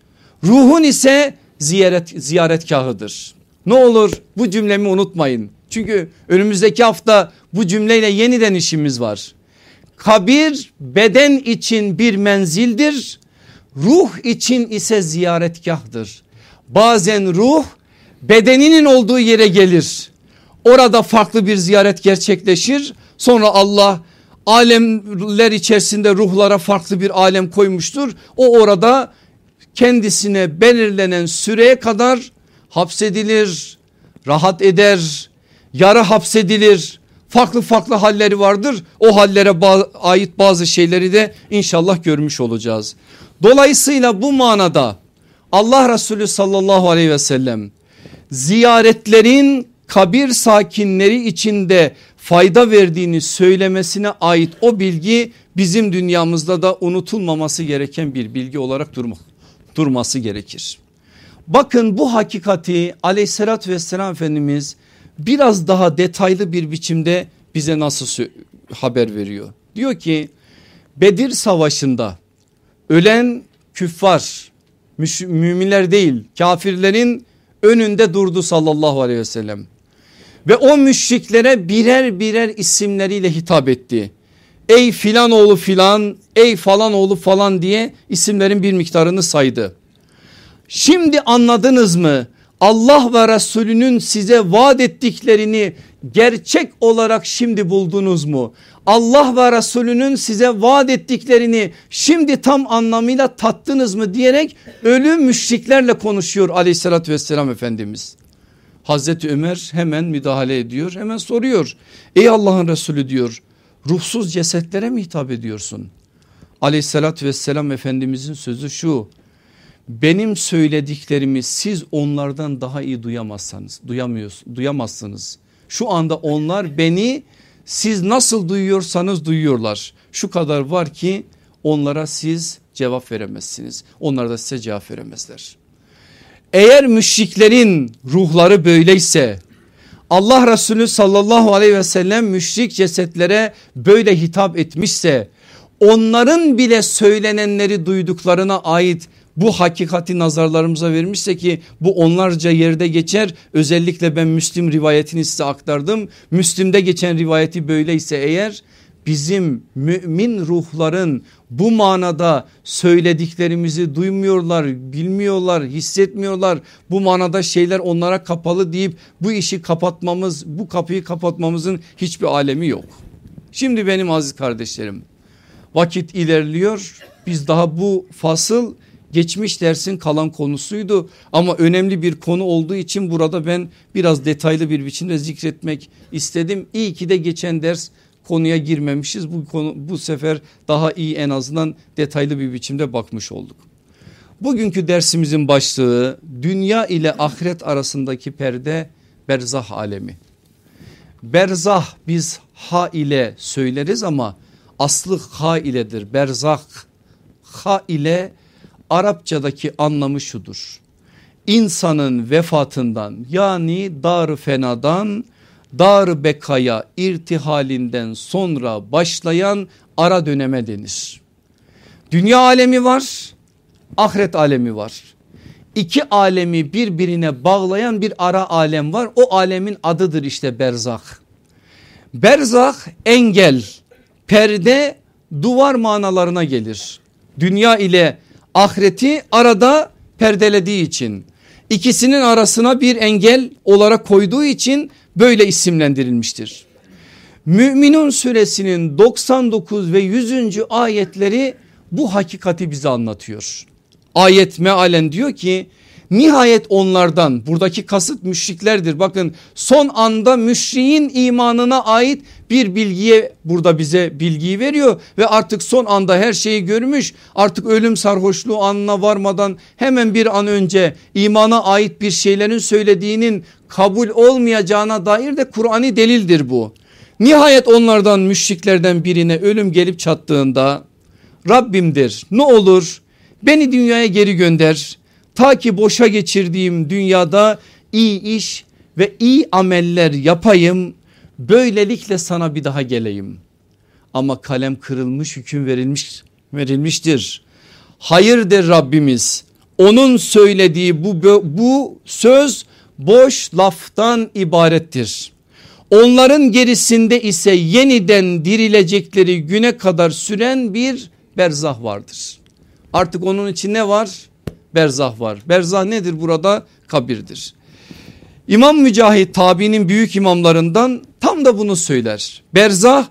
Ruhun ise ziyaret, ziyaretgahıdır. Ne olur bu cümlemi unutmayın. Çünkü önümüzdeki hafta bu cümleyle yeniden işimiz var. Kabir beden için bir menzildir. Ruh için ise ziyaretgahdır. Bazen ruh bedeninin olduğu yere gelir. Orada farklı bir ziyaret gerçekleşir. Sonra Allah alemler içerisinde ruhlara farklı bir alem koymuştur. O orada kendisine belirlenen süreye kadar hapsedilir, rahat eder, yarı hapsedilir. Farklı farklı halleri vardır. O hallere ait bazı şeyleri de inşallah görmüş olacağız. Dolayısıyla bu manada Allah Resulü sallallahu aleyhi ve sellem ziyaretlerin kabir sakinleri içinde fayda verdiğini söylemesine ait o bilgi bizim dünyamızda da unutulmaması gereken bir bilgi olarak durmak, durması gerekir. Bakın bu hakikati aleyhissalatü vesselam Efendimiz biraz daha detaylı bir biçimde bize nasıl haber veriyor. Diyor ki Bedir savaşında ölen küffar müminler değil kafirlerin önünde durdu sallallahu aleyhi ve sellem. Ve o müşriklere birer birer isimleriyle hitap etti. Ey filan oğlu filan ey falan oğlu falan diye isimlerin bir miktarını saydı. Şimdi anladınız mı? Allah ve Resulünün size vaat ettiklerini gerçek olarak şimdi buldunuz mu? Allah ve Resulünün size vaat ettiklerini şimdi tam anlamıyla tattınız mı diyerek ölü müşriklerle konuşuyor aleyhissalatü vesselam Efendimiz. Hazreti Ömer hemen müdahale ediyor hemen soruyor. Ey Allah'ın Resulü diyor ruhsuz cesetlere mi hitap ediyorsun? Aleyhissalatü vesselam Efendimizin sözü şu benim söylediklerimi siz onlardan daha iyi duyamazsanız duyamıyorsunuz duyamazsınız. Şu anda onlar beni siz nasıl duyuyorsanız duyuyorlar. Şu kadar var ki onlara siz cevap veremezsiniz. Onlar da size cevap veremezler. Eğer müşriklerin ruhları böyleyse Allah Resulü sallallahu aleyhi ve sellem müşrik cesetlere böyle hitap etmişse onların bile söylenenleri duyduklarına ait bu hakikati nazarlarımıza vermişse ki bu onlarca yerde geçer. Özellikle ben Müslim rivayetini size aktardım. Müslim'de geçen rivayeti böyleyse eğer bizim mümin ruhların bu manada söylediklerimizi duymuyorlar, bilmiyorlar, hissetmiyorlar. Bu manada şeyler onlara kapalı deyip bu işi kapatmamız, bu kapıyı kapatmamızın hiçbir alemi yok. Şimdi benim aziz kardeşlerim vakit ilerliyor. Biz daha bu fasıl geçmiş dersin kalan konusuydu ama önemli bir konu olduğu için burada ben biraz detaylı bir biçimde zikretmek istedim. İyi ki de geçen ders konuya girmemişiz. Bu konu bu sefer daha iyi en azından detaylı bir biçimde bakmış olduk. Bugünkü dersimizin başlığı dünya ile ahiret arasındaki perde berzah alemi. Berzah biz ha ile söyleriz ama aslı ha iledir. Berzah ha ile Arapçadaki anlamı şudur. İnsanın vefatından yani dar fenadan dar bekaya irtihalinden sonra başlayan ara döneme denir. Dünya alemi var ahiret alemi var. İki alemi birbirine bağlayan bir ara alem var. O alemin adıdır işte berzah. Berzah engel, perde, duvar manalarına gelir. Dünya ile ahireti arada perdelediği için ikisinin arasına bir engel olarak koyduğu için böyle isimlendirilmiştir. Müminun suresinin 99 ve 100. ayetleri bu hakikati bize anlatıyor. Ayet mealen diyor ki Nihayet onlardan buradaki kasıt müşriklerdir. Bakın son anda müşriğin imanına ait bir bilgiye burada bize bilgiyi veriyor ve artık son anda her şeyi görmüş artık ölüm sarhoşluğu anına varmadan hemen bir an önce imana ait bir şeylerin söylediğinin kabul olmayacağına dair de Kur'an'i delildir bu. Nihayet onlardan müşriklerden birine ölüm gelip çattığında Rabbimdir ne olur beni dünyaya geri gönder Ta ki boşa geçirdiğim dünyada iyi iş ve iyi ameller yapayım. böylelikle sana bir daha geleyim. Ama kalem kırılmış hüküm verilmiş verilmiştir. Hayır der Rabbimiz onun söylediği bu, bu söz boş laftan ibarettir. Onların gerisinde ise yeniden dirilecekleri güne kadar süren bir berzah vardır. Artık onun için ne var? Berzah var. Berzah nedir burada? Kabirdir. İmam Mücahit tabiinin büyük imamlarından tam da bunu söyler. Berzah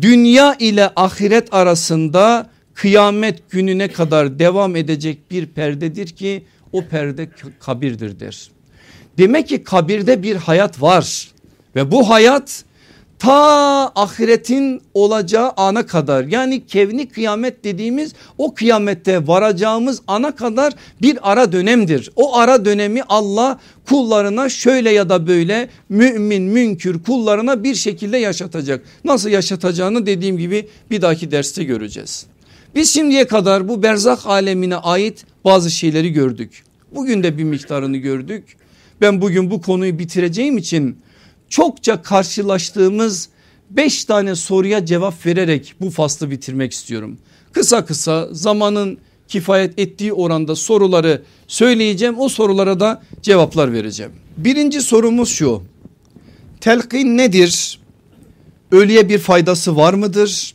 dünya ile ahiret arasında kıyamet gününe kadar devam edecek bir perdedir ki o perde kabirdir der. Demek ki kabirde bir hayat var ve bu hayat ta ahiretin olacağı ana kadar yani kevni kıyamet dediğimiz o kıyamette varacağımız ana kadar bir ara dönemdir. O ara dönemi Allah kullarına şöyle ya da böyle mümin münkür kullarına bir şekilde yaşatacak. Nasıl yaşatacağını dediğim gibi bir dahaki derste göreceğiz. Biz şimdiye kadar bu berzak alemine ait bazı şeyleri gördük. Bugün de bir miktarını gördük. Ben bugün bu konuyu bitireceğim için çokça karşılaştığımız beş tane soruya cevap vererek bu faslı bitirmek istiyorum. Kısa kısa zamanın kifayet ettiği oranda soruları söyleyeceğim. O sorulara da cevaplar vereceğim. Birinci sorumuz şu. Telkin nedir? Ölüye bir faydası var mıdır?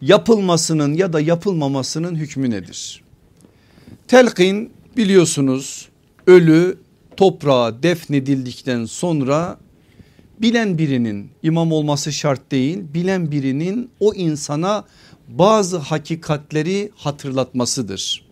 Yapılmasının ya da yapılmamasının hükmü nedir? Telkin biliyorsunuz ölü toprağa defnedildikten sonra bilen birinin imam olması şart değil bilen birinin o insana bazı hakikatleri hatırlatmasıdır.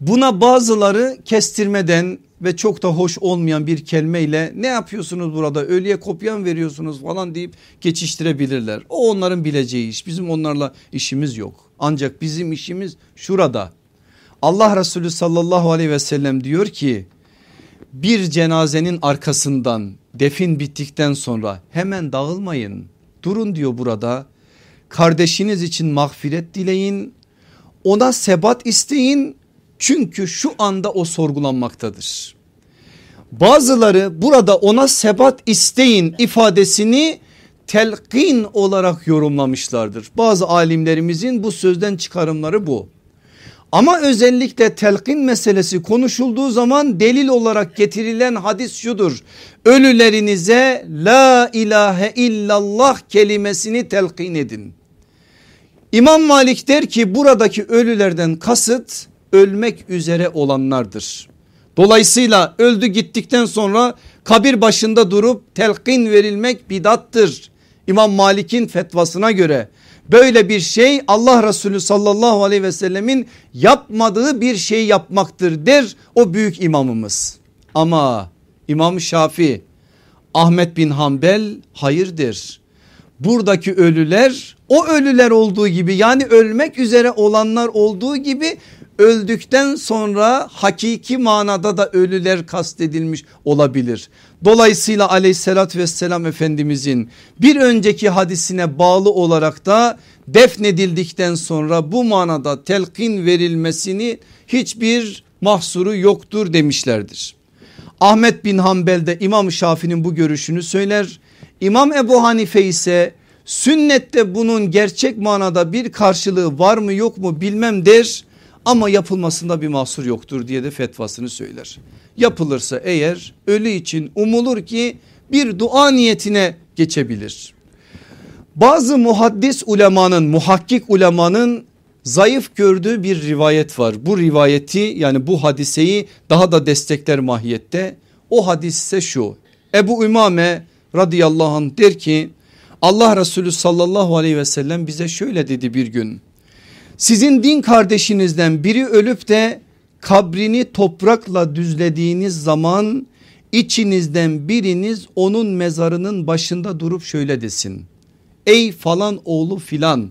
Buna bazıları kestirmeden ve çok da hoş olmayan bir kelimeyle ne yapıyorsunuz burada ölüye kopya veriyorsunuz falan deyip geçiştirebilirler. O onların bileceği iş bizim onlarla işimiz yok. Ancak bizim işimiz şurada. Allah Resulü sallallahu aleyhi ve sellem diyor ki bir cenazenin arkasından defin bittikten sonra hemen dağılmayın. Durun diyor burada. Kardeşiniz için mağfiret dileyin. Ona sebat isteyin. Çünkü şu anda o sorgulanmaktadır. Bazıları burada ona sebat isteyin ifadesini telkin olarak yorumlamışlardır. Bazı alimlerimizin bu sözden çıkarımları bu. Ama özellikle telkin meselesi konuşulduğu zaman delil olarak getirilen hadis şudur. Ölülerinize la ilahe illallah kelimesini telkin edin. İmam Malik der ki buradaki ölülerden kasıt ölmek üzere olanlardır. Dolayısıyla öldü gittikten sonra kabir başında durup telkin verilmek bidattır. İmam Malik'in fetvasına göre böyle bir şey Allah Resulü sallallahu aleyhi ve sellemin yapmadığı bir şey yapmaktır der o büyük imamımız. Ama İmam Şafi Ahmet bin Hanbel hayırdır. Buradaki ölüler o ölüler olduğu gibi yani ölmek üzere olanlar olduğu gibi öldükten sonra hakiki manada da ölüler kastedilmiş olabilir. Dolayısıyla aleyhissalatü vesselam efendimizin bir önceki hadisine bağlı olarak da defnedildikten sonra bu manada telkin verilmesini hiçbir mahsuru yoktur demişlerdir. Ahmet bin Hanbel de İmam Şafii'nin bu görüşünü söyler. İmam Ebu Hanife ise sünnette bunun gerçek manada bir karşılığı var mı yok mu bilmem der ama yapılmasında bir mahsur yoktur diye de fetvasını söyler. Yapılırsa eğer ölü için umulur ki bir dua niyetine geçebilir. Bazı muhaddis ulemanın muhakkik ulemanın zayıf gördüğü bir rivayet var. Bu rivayeti yani bu hadiseyi daha da destekler mahiyette. O hadis ise şu Ebu Ümame radıyallahu anh der ki Allah Resulü sallallahu aleyhi ve sellem bize şöyle dedi bir gün. Sizin din kardeşinizden biri ölüp de kabrini toprakla düzlediğiniz zaman içinizden biriniz onun mezarının başında durup şöyle desin. Ey falan oğlu filan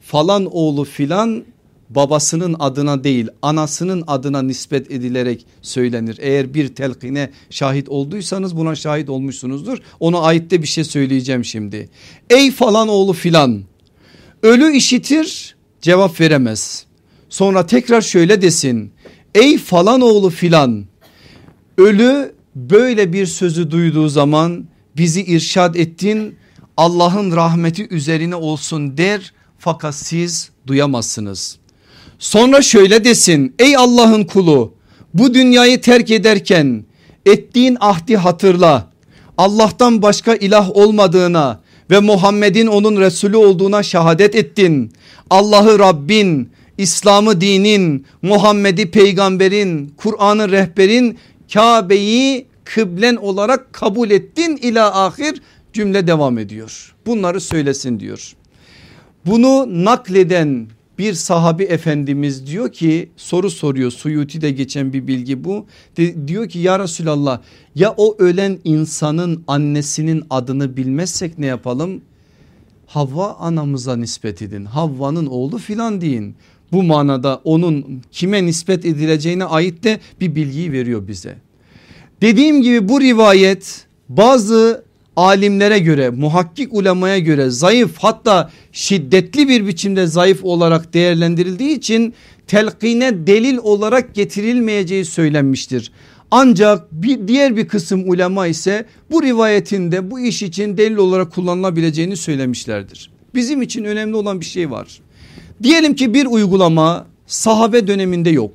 falan oğlu filan babasının adına değil anasının adına nispet edilerek söylenir. Eğer bir telkine şahit olduysanız buna şahit olmuşsunuzdur. Ona ait de bir şey söyleyeceğim şimdi. Ey falan oğlu filan ölü işitir cevap veremez. Sonra tekrar şöyle desin. Ey falan oğlu filan ölü böyle bir sözü duyduğu zaman bizi irşad ettin Allah'ın rahmeti üzerine olsun der fakat siz duyamazsınız. Sonra şöyle desin ey Allah'ın kulu bu dünyayı terk ederken ettiğin ahdi hatırla. Allah'tan başka ilah olmadığına ve Muhammed'in onun Resulü olduğuna şehadet ettin. Allah'ı Rabbin, İslam'ı dinin, Muhammed'i peygamberin, Kur'an'ı rehberin, Kabe'yi kıblen olarak kabul ettin ila ahir cümle devam ediyor. Bunları söylesin diyor. Bunu nakleden bir sahabi efendimiz diyor ki soru soruyor Suyuti'de geçen bir bilgi bu. De, diyor ki ya Resulallah ya o ölen insanın annesinin adını bilmezsek ne yapalım? Havva anamıza nispet edin. Havva'nın oğlu filan deyin. Bu manada onun kime nispet edileceğine ait de bir bilgiyi veriyor bize. Dediğim gibi bu rivayet bazı alimlere göre muhakkik ulemaya göre zayıf hatta şiddetli bir biçimde zayıf olarak değerlendirildiği için telkine delil olarak getirilmeyeceği söylenmiştir. Ancak bir diğer bir kısım ulema ise bu rivayetinde bu iş için delil olarak kullanılabileceğini söylemişlerdir. Bizim için önemli olan bir şey var. Diyelim ki bir uygulama sahabe döneminde yok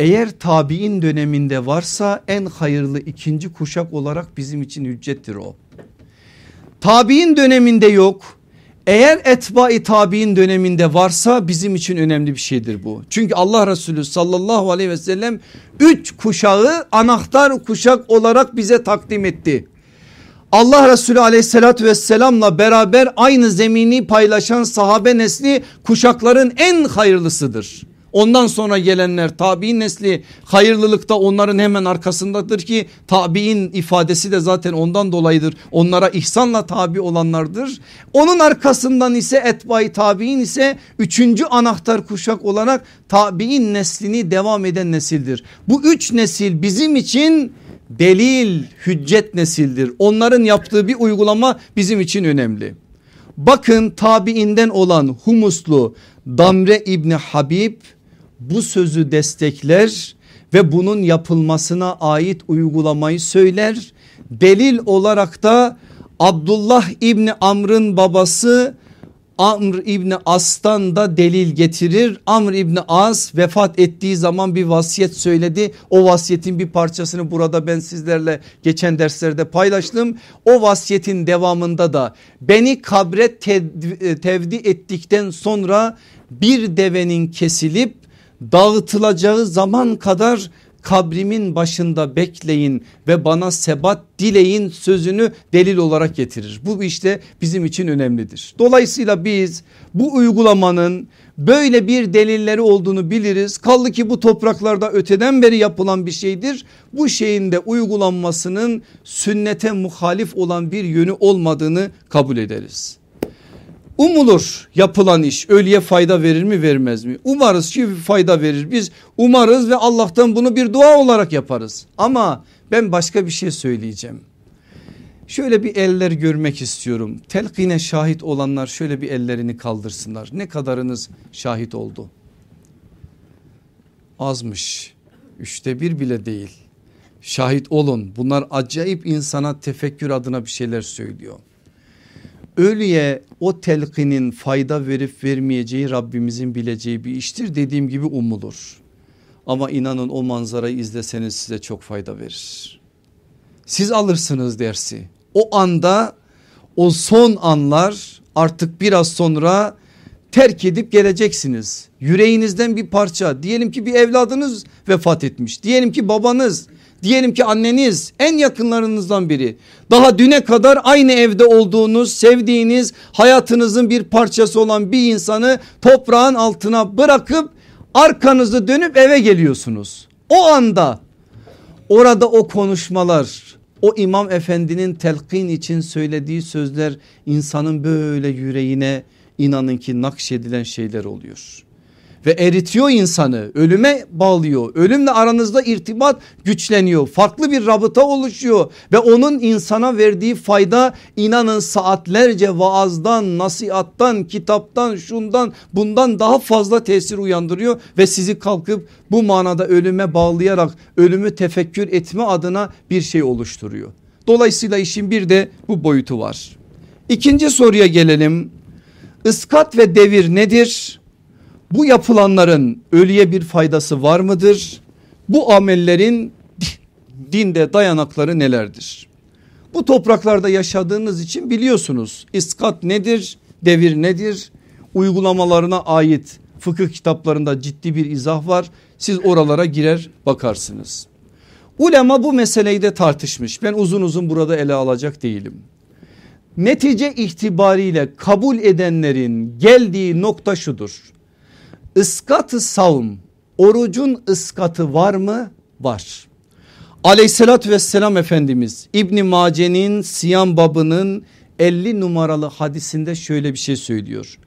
eğer tabi'in döneminde varsa en hayırlı ikinci kuşak olarak bizim için hüccettir o. Tabi'in döneminde yok. Eğer etbai tabi'in döneminde varsa bizim için önemli bir şeydir bu. Çünkü Allah Resulü sallallahu aleyhi ve sellem üç kuşağı anahtar kuşak olarak bize takdim etti. Allah Resulü aleyhissalatü vesselamla beraber aynı zemini paylaşan sahabe nesli kuşakların en hayırlısıdır. Ondan sonra gelenler tabi'in nesli hayırlılıkta onların hemen arkasındadır ki tabi'in ifadesi de zaten ondan dolayıdır. Onlara ihsanla tabi olanlardır. Onun arkasından ise etbai tabi'in ise üçüncü anahtar kuşak olarak tabi'in neslini devam eden nesildir. Bu üç nesil bizim için delil hüccet nesildir. Onların yaptığı bir uygulama bizim için önemli. Bakın tabiinden olan Humuslu Damre İbni Habib bu sözü destekler ve bunun yapılmasına ait uygulamayı söyler. Delil olarak da Abdullah İbni Amr'ın babası Amr İbni As'tan da delil getirir. Amr İbni As vefat ettiği zaman bir vasiyet söyledi. O vasiyetin bir parçasını burada ben sizlerle geçen derslerde paylaştım. O vasiyetin devamında da beni kabre tevdi ettikten sonra bir devenin kesilip dağıtılacağı zaman kadar kabrimin başında bekleyin ve bana sebat dileyin sözünü delil olarak getirir. Bu işte bizim için önemlidir. Dolayısıyla biz bu uygulamanın böyle bir delilleri olduğunu biliriz. Kaldı ki bu topraklarda öteden beri yapılan bir şeydir. Bu şeyin de uygulanmasının sünnete muhalif olan bir yönü olmadığını kabul ederiz. Umulur yapılan iş ölüye fayda verir mi vermez mi? Umarız ki fayda verir. Biz umarız ve Allah'tan bunu bir dua olarak yaparız. Ama ben başka bir şey söyleyeceğim. Şöyle bir eller görmek istiyorum. Telkine şahit olanlar şöyle bir ellerini kaldırsınlar. Ne kadarınız şahit oldu? Azmış. Üçte bir bile değil. Şahit olun. Bunlar acayip insana tefekkür adına bir şeyler söylüyor ölüye o telkinin fayda verip vermeyeceği Rabbimizin bileceği bir iştir. Dediğim gibi umulur. Ama inanın o manzarayı izleseniz size çok fayda verir. Siz alırsınız dersi. O anda o son anlar artık biraz sonra terk edip geleceksiniz. Yüreğinizden bir parça diyelim ki bir evladınız vefat etmiş. Diyelim ki babanız Diyelim ki anneniz en yakınlarınızdan biri. Daha düne kadar aynı evde olduğunuz, sevdiğiniz, hayatınızın bir parçası olan bir insanı toprağın altına bırakıp arkanızı dönüp eve geliyorsunuz. O anda orada o konuşmalar, o imam efendinin telkin için söylediği sözler insanın böyle yüreğine inanın ki nakşedilen şeyler oluyor ve eritiyor insanı ölüme bağlıyor ölümle aranızda irtibat güçleniyor farklı bir rabıta oluşuyor ve onun insana verdiği fayda inanın saatlerce vaazdan nasihattan kitaptan şundan bundan daha fazla tesir uyandırıyor ve sizi kalkıp bu manada ölüme bağlayarak ölümü tefekkür etme adına bir şey oluşturuyor. Dolayısıyla işin bir de bu boyutu var. İkinci soruya gelelim. Iskat ve devir nedir? Bu yapılanların ölüye bir faydası var mıdır? Bu amellerin dinde dayanakları nelerdir? Bu topraklarda yaşadığınız için biliyorsunuz iskat nedir, devir nedir? Uygulamalarına ait fıkıh kitaplarında ciddi bir izah var. Siz oralara girer bakarsınız. Ulema bu meseleyi de tartışmış. Ben uzun uzun burada ele alacak değilim. Netice itibariyle kabul edenlerin geldiği nokta şudur. Iskatı savm orucun ıskatı var mı? Var. Aleyhissalatü vesselam Efendimiz İbni Mace'nin Siyam babının 50 numaralı hadisinde şöyle bir şey söylüyor.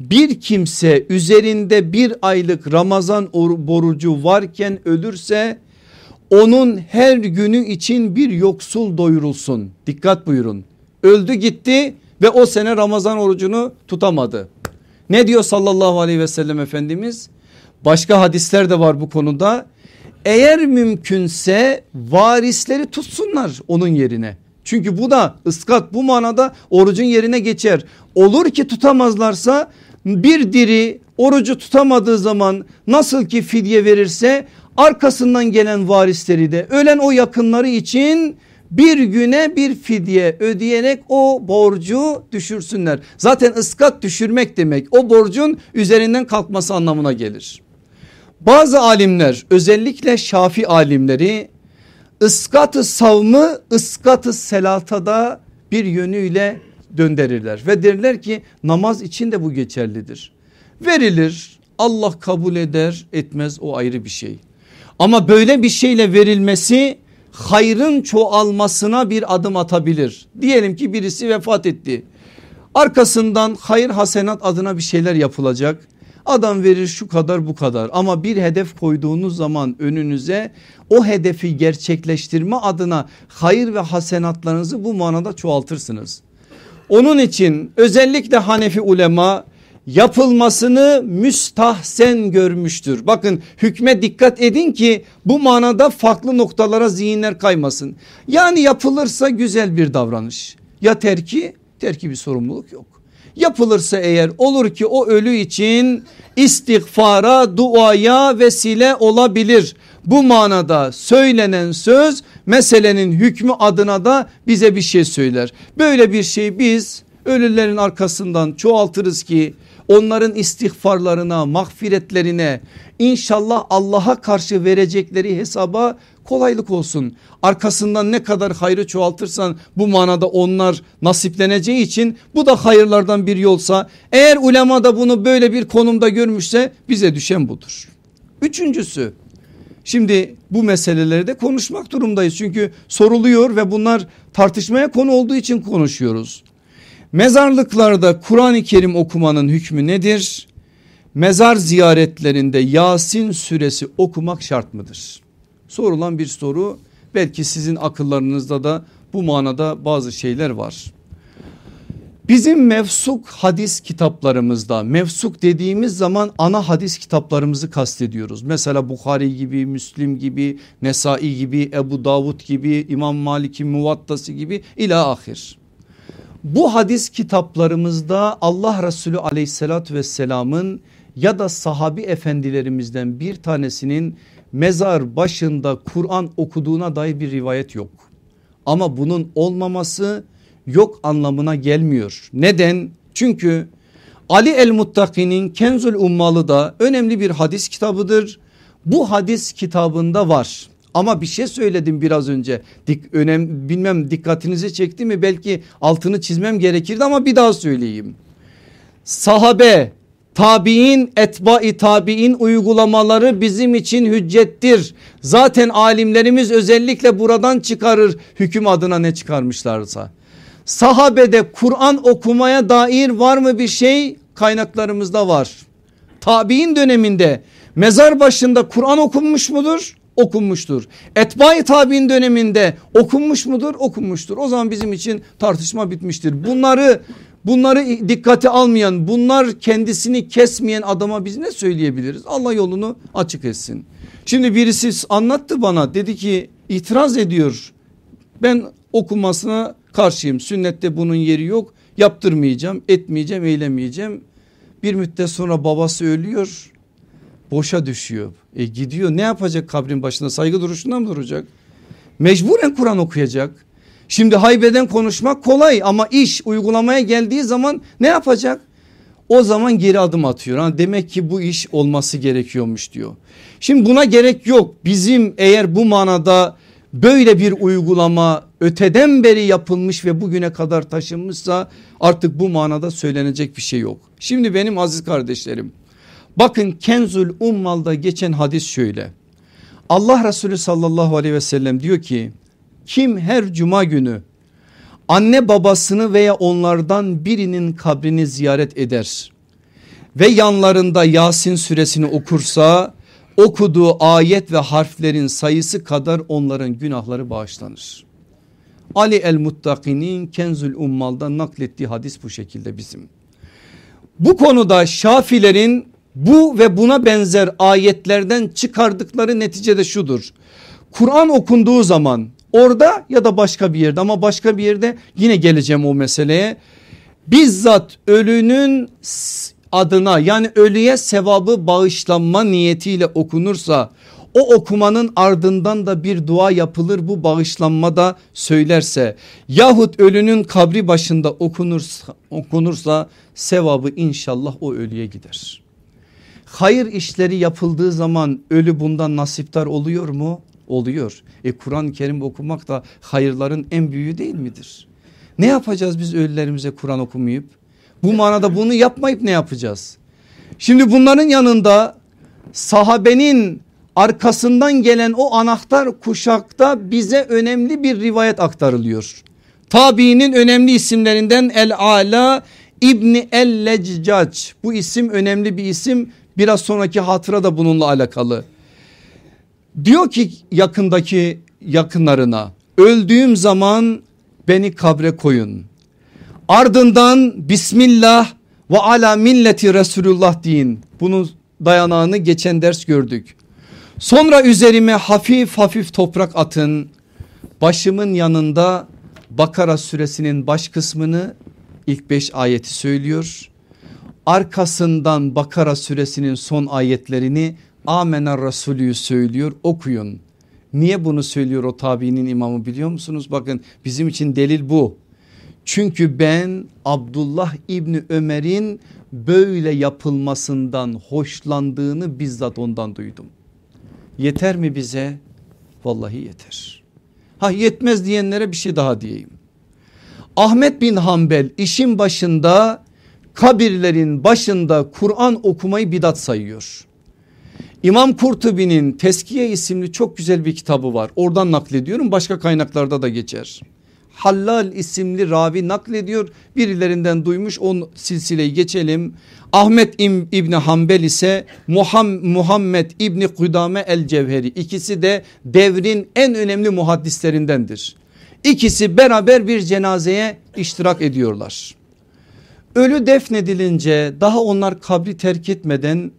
Bir kimse üzerinde bir aylık Ramazan borucu varken ölürse onun her günü için bir yoksul doyurulsun. Dikkat buyurun. Öldü gitti ve o sene Ramazan orucunu tutamadı. Ne diyor sallallahu aleyhi ve sellem Efendimiz? Başka hadisler de var bu konuda. Eğer mümkünse varisleri tutsunlar onun yerine. Çünkü bu da ıskat bu manada orucun yerine geçer. Olur ki tutamazlarsa bir diri orucu tutamadığı zaman nasıl ki fidye verirse arkasından gelen varisleri de ölen o yakınları için bir güne bir fidye ödeyerek o borcu düşürsünler. Zaten ıskat düşürmek demek o borcun üzerinden kalkması anlamına gelir. Bazı alimler özellikle Şafi alimleri ıskatı savmı ıskatı selatada bir yönüyle döndürürler ve derler ki namaz için de bu geçerlidir. Verilir Allah kabul eder etmez o ayrı bir şey. Ama böyle bir şeyle verilmesi hayrın çoğalmasına bir adım atabilir. Diyelim ki birisi vefat etti. Arkasından hayır hasenat adına bir şeyler yapılacak. Adam verir şu kadar bu kadar ama bir hedef koyduğunuz zaman önünüze o hedefi gerçekleştirme adına hayır ve hasenatlarınızı bu manada çoğaltırsınız. Onun için özellikle Hanefi ulema yapılmasını müstahsen görmüştür. Bakın hükme dikkat edin ki bu manada farklı noktalara zihinler kaymasın. Yani yapılırsa güzel bir davranış. Ya terki terki bir sorumluluk yok. Yapılırsa eğer olur ki o ölü için istiğfara duaya vesile olabilir. Bu manada söylenen söz meselenin hükmü adına da bize bir şey söyler. Böyle bir şey biz ölülerin arkasından çoğaltırız ki onların istiğfarlarına mağfiretlerine inşallah Allah'a karşı verecekleri hesaba kolaylık olsun. Arkasından ne kadar hayrı çoğaltırsan bu manada onlar nasipleneceği için bu da hayırlardan bir yolsa eğer ulema da bunu böyle bir konumda görmüşse bize düşen budur. Üçüncüsü şimdi bu meseleleri de konuşmak durumdayız çünkü soruluyor ve bunlar tartışmaya konu olduğu için konuşuyoruz. Mezarlıklarda Kur'an-ı Kerim okumanın hükmü nedir? Mezar ziyaretlerinde Yasin suresi okumak şart mıdır? Sorulan bir soru belki sizin akıllarınızda da bu manada bazı şeyler var. Bizim mevsuk hadis kitaplarımızda mevsuk dediğimiz zaman ana hadis kitaplarımızı kastediyoruz. Mesela Bukhari gibi, Müslim gibi, Nesai gibi, Ebu Davud gibi, İmam Malik'in Muvattası gibi ila ahir. Bu hadis kitaplarımızda Allah Resulü aleyhissalatü vesselamın ya da sahabi efendilerimizden bir tanesinin mezar başında Kur'an okuduğuna dair bir rivayet yok. Ama bunun olmaması yok anlamına gelmiyor. Neden? Çünkü Ali el Muttaki'nin Kenzul Ummalı da önemli bir hadis kitabıdır. Bu hadis kitabında var. Ama bir şey söyledim biraz önce. Dik, önem, bilmem dikkatinizi çekti mi belki altını çizmem gerekirdi ama bir daha söyleyeyim. Sahabe, tabi'in, etbai tabi'in uygulamaları bizim için hüccettir. Zaten alimlerimiz özellikle buradan çıkarır hüküm adına ne çıkarmışlarsa. Sahabede Kur'an okumaya dair var mı bir şey? Kaynaklarımızda var. Tabi'in döneminde mezar başında Kur'an okunmuş mudur? Okunmuştur. Etbai tabi'in döneminde okunmuş mudur? Okunmuştur. O zaman bizim için tartışma bitmiştir. Bunları bunları dikkate almayan bunlar kendisini kesmeyen adama biz ne söyleyebiliriz? Allah yolunu açık etsin. Şimdi birisi anlattı bana dedi ki itiraz ediyor. Ben okumasına karşıyım. Sünnette bunun yeri yok. Yaptırmayacağım, etmeyeceğim, eylemeyeceğim. Bir müddet sonra babası ölüyor. Boşa düşüyor. E gidiyor ne yapacak kabrin başında saygı duruşunda mı duracak? Mecburen Kur'an okuyacak. Şimdi haybeden konuşmak kolay ama iş uygulamaya geldiği zaman ne yapacak? O zaman geri adım atıyor. Ha, demek ki bu iş olması gerekiyormuş diyor. Şimdi buna gerek yok. Bizim eğer bu manada böyle bir uygulama öteden beri yapılmış ve bugüne kadar taşınmışsa artık bu manada söylenecek bir şey yok. Şimdi benim aziz kardeşlerim bakın Kenzul Ummal'da geçen hadis şöyle. Allah Resulü sallallahu aleyhi ve sellem diyor ki kim her cuma günü anne babasını veya onlardan birinin kabrini ziyaret eder ve yanlarında Yasin suresini okursa okuduğu ayet ve harflerin sayısı kadar onların günahları bağışlanır. Ali el Muttaki'nin Kenzül Ummal'da naklettiği hadis bu şekilde bizim. Bu konuda Şafilerin bu ve buna benzer ayetlerden çıkardıkları neticede şudur. Kur'an okunduğu zaman orada ya da başka bir yerde ama başka bir yerde yine geleceğim o meseleye. Bizzat ölünün adına yani ölüye sevabı bağışlanma niyetiyle okunursa o okumanın ardından da bir dua yapılır bu bağışlanma da söylerse yahut ölünün kabri başında okunursa, okunursa sevabı inşallah o ölüye gider. Hayır işleri yapıldığı zaman ölü bundan nasiptar oluyor mu? Oluyor. E Kur'an-ı Kerim okumak da hayırların en büyüğü değil midir? Ne yapacağız biz ölülerimize Kur'an okumayıp? Bu manada bunu yapmayıp ne yapacağız? Şimdi bunların yanında sahabenin arkasından gelen o anahtar kuşakta bize önemli bir rivayet aktarılıyor. Tabiinin önemli isimlerinden El Ala İbni El Leccac bu isim önemli bir isim biraz sonraki hatıra da bununla alakalı. Diyor ki yakındaki yakınlarına öldüğüm zaman beni kabre koyun. Ardından Bismillah ve ala milleti Resulullah deyin. Bunun dayanağını geçen ders gördük. Sonra üzerime hafif hafif toprak atın. Başımın yanında Bakara suresinin baş kısmını ilk beş ayeti söylüyor. Arkasından Bakara suresinin son ayetlerini Amener Resulü söylüyor okuyun. Niye bunu söylüyor o tabiinin imamı biliyor musunuz? Bakın bizim için delil bu. Çünkü ben Abdullah İbni Ömer'in böyle yapılmasından hoşlandığını bizzat ondan duydum. Yeter mi bize? Vallahi yeter. Ha yetmez diyenlere bir şey daha diyeyim. Ahmet bin Hanbel işin başında kabirlerin başında Kur'an okumayı bidat sayıyor. İmam Kurtubi'nin Teskiye isimli çok güzel bir kitabı var. Oradan naklediyorum başka kaynaklarda da geçer. Hallal isimli ravi naklediyor. Birilerinden duymuş o silsileyi geçelim. Ahmet İbni Hanbel ise Muhammed İbni Kudame el Cevheri. İkisi de devrin en önemli muhaddislerindendir. İkisi beraber bir cenazeye iştirak ediyorlar. Ölü defnedilince daha onlar kabri terk etmeden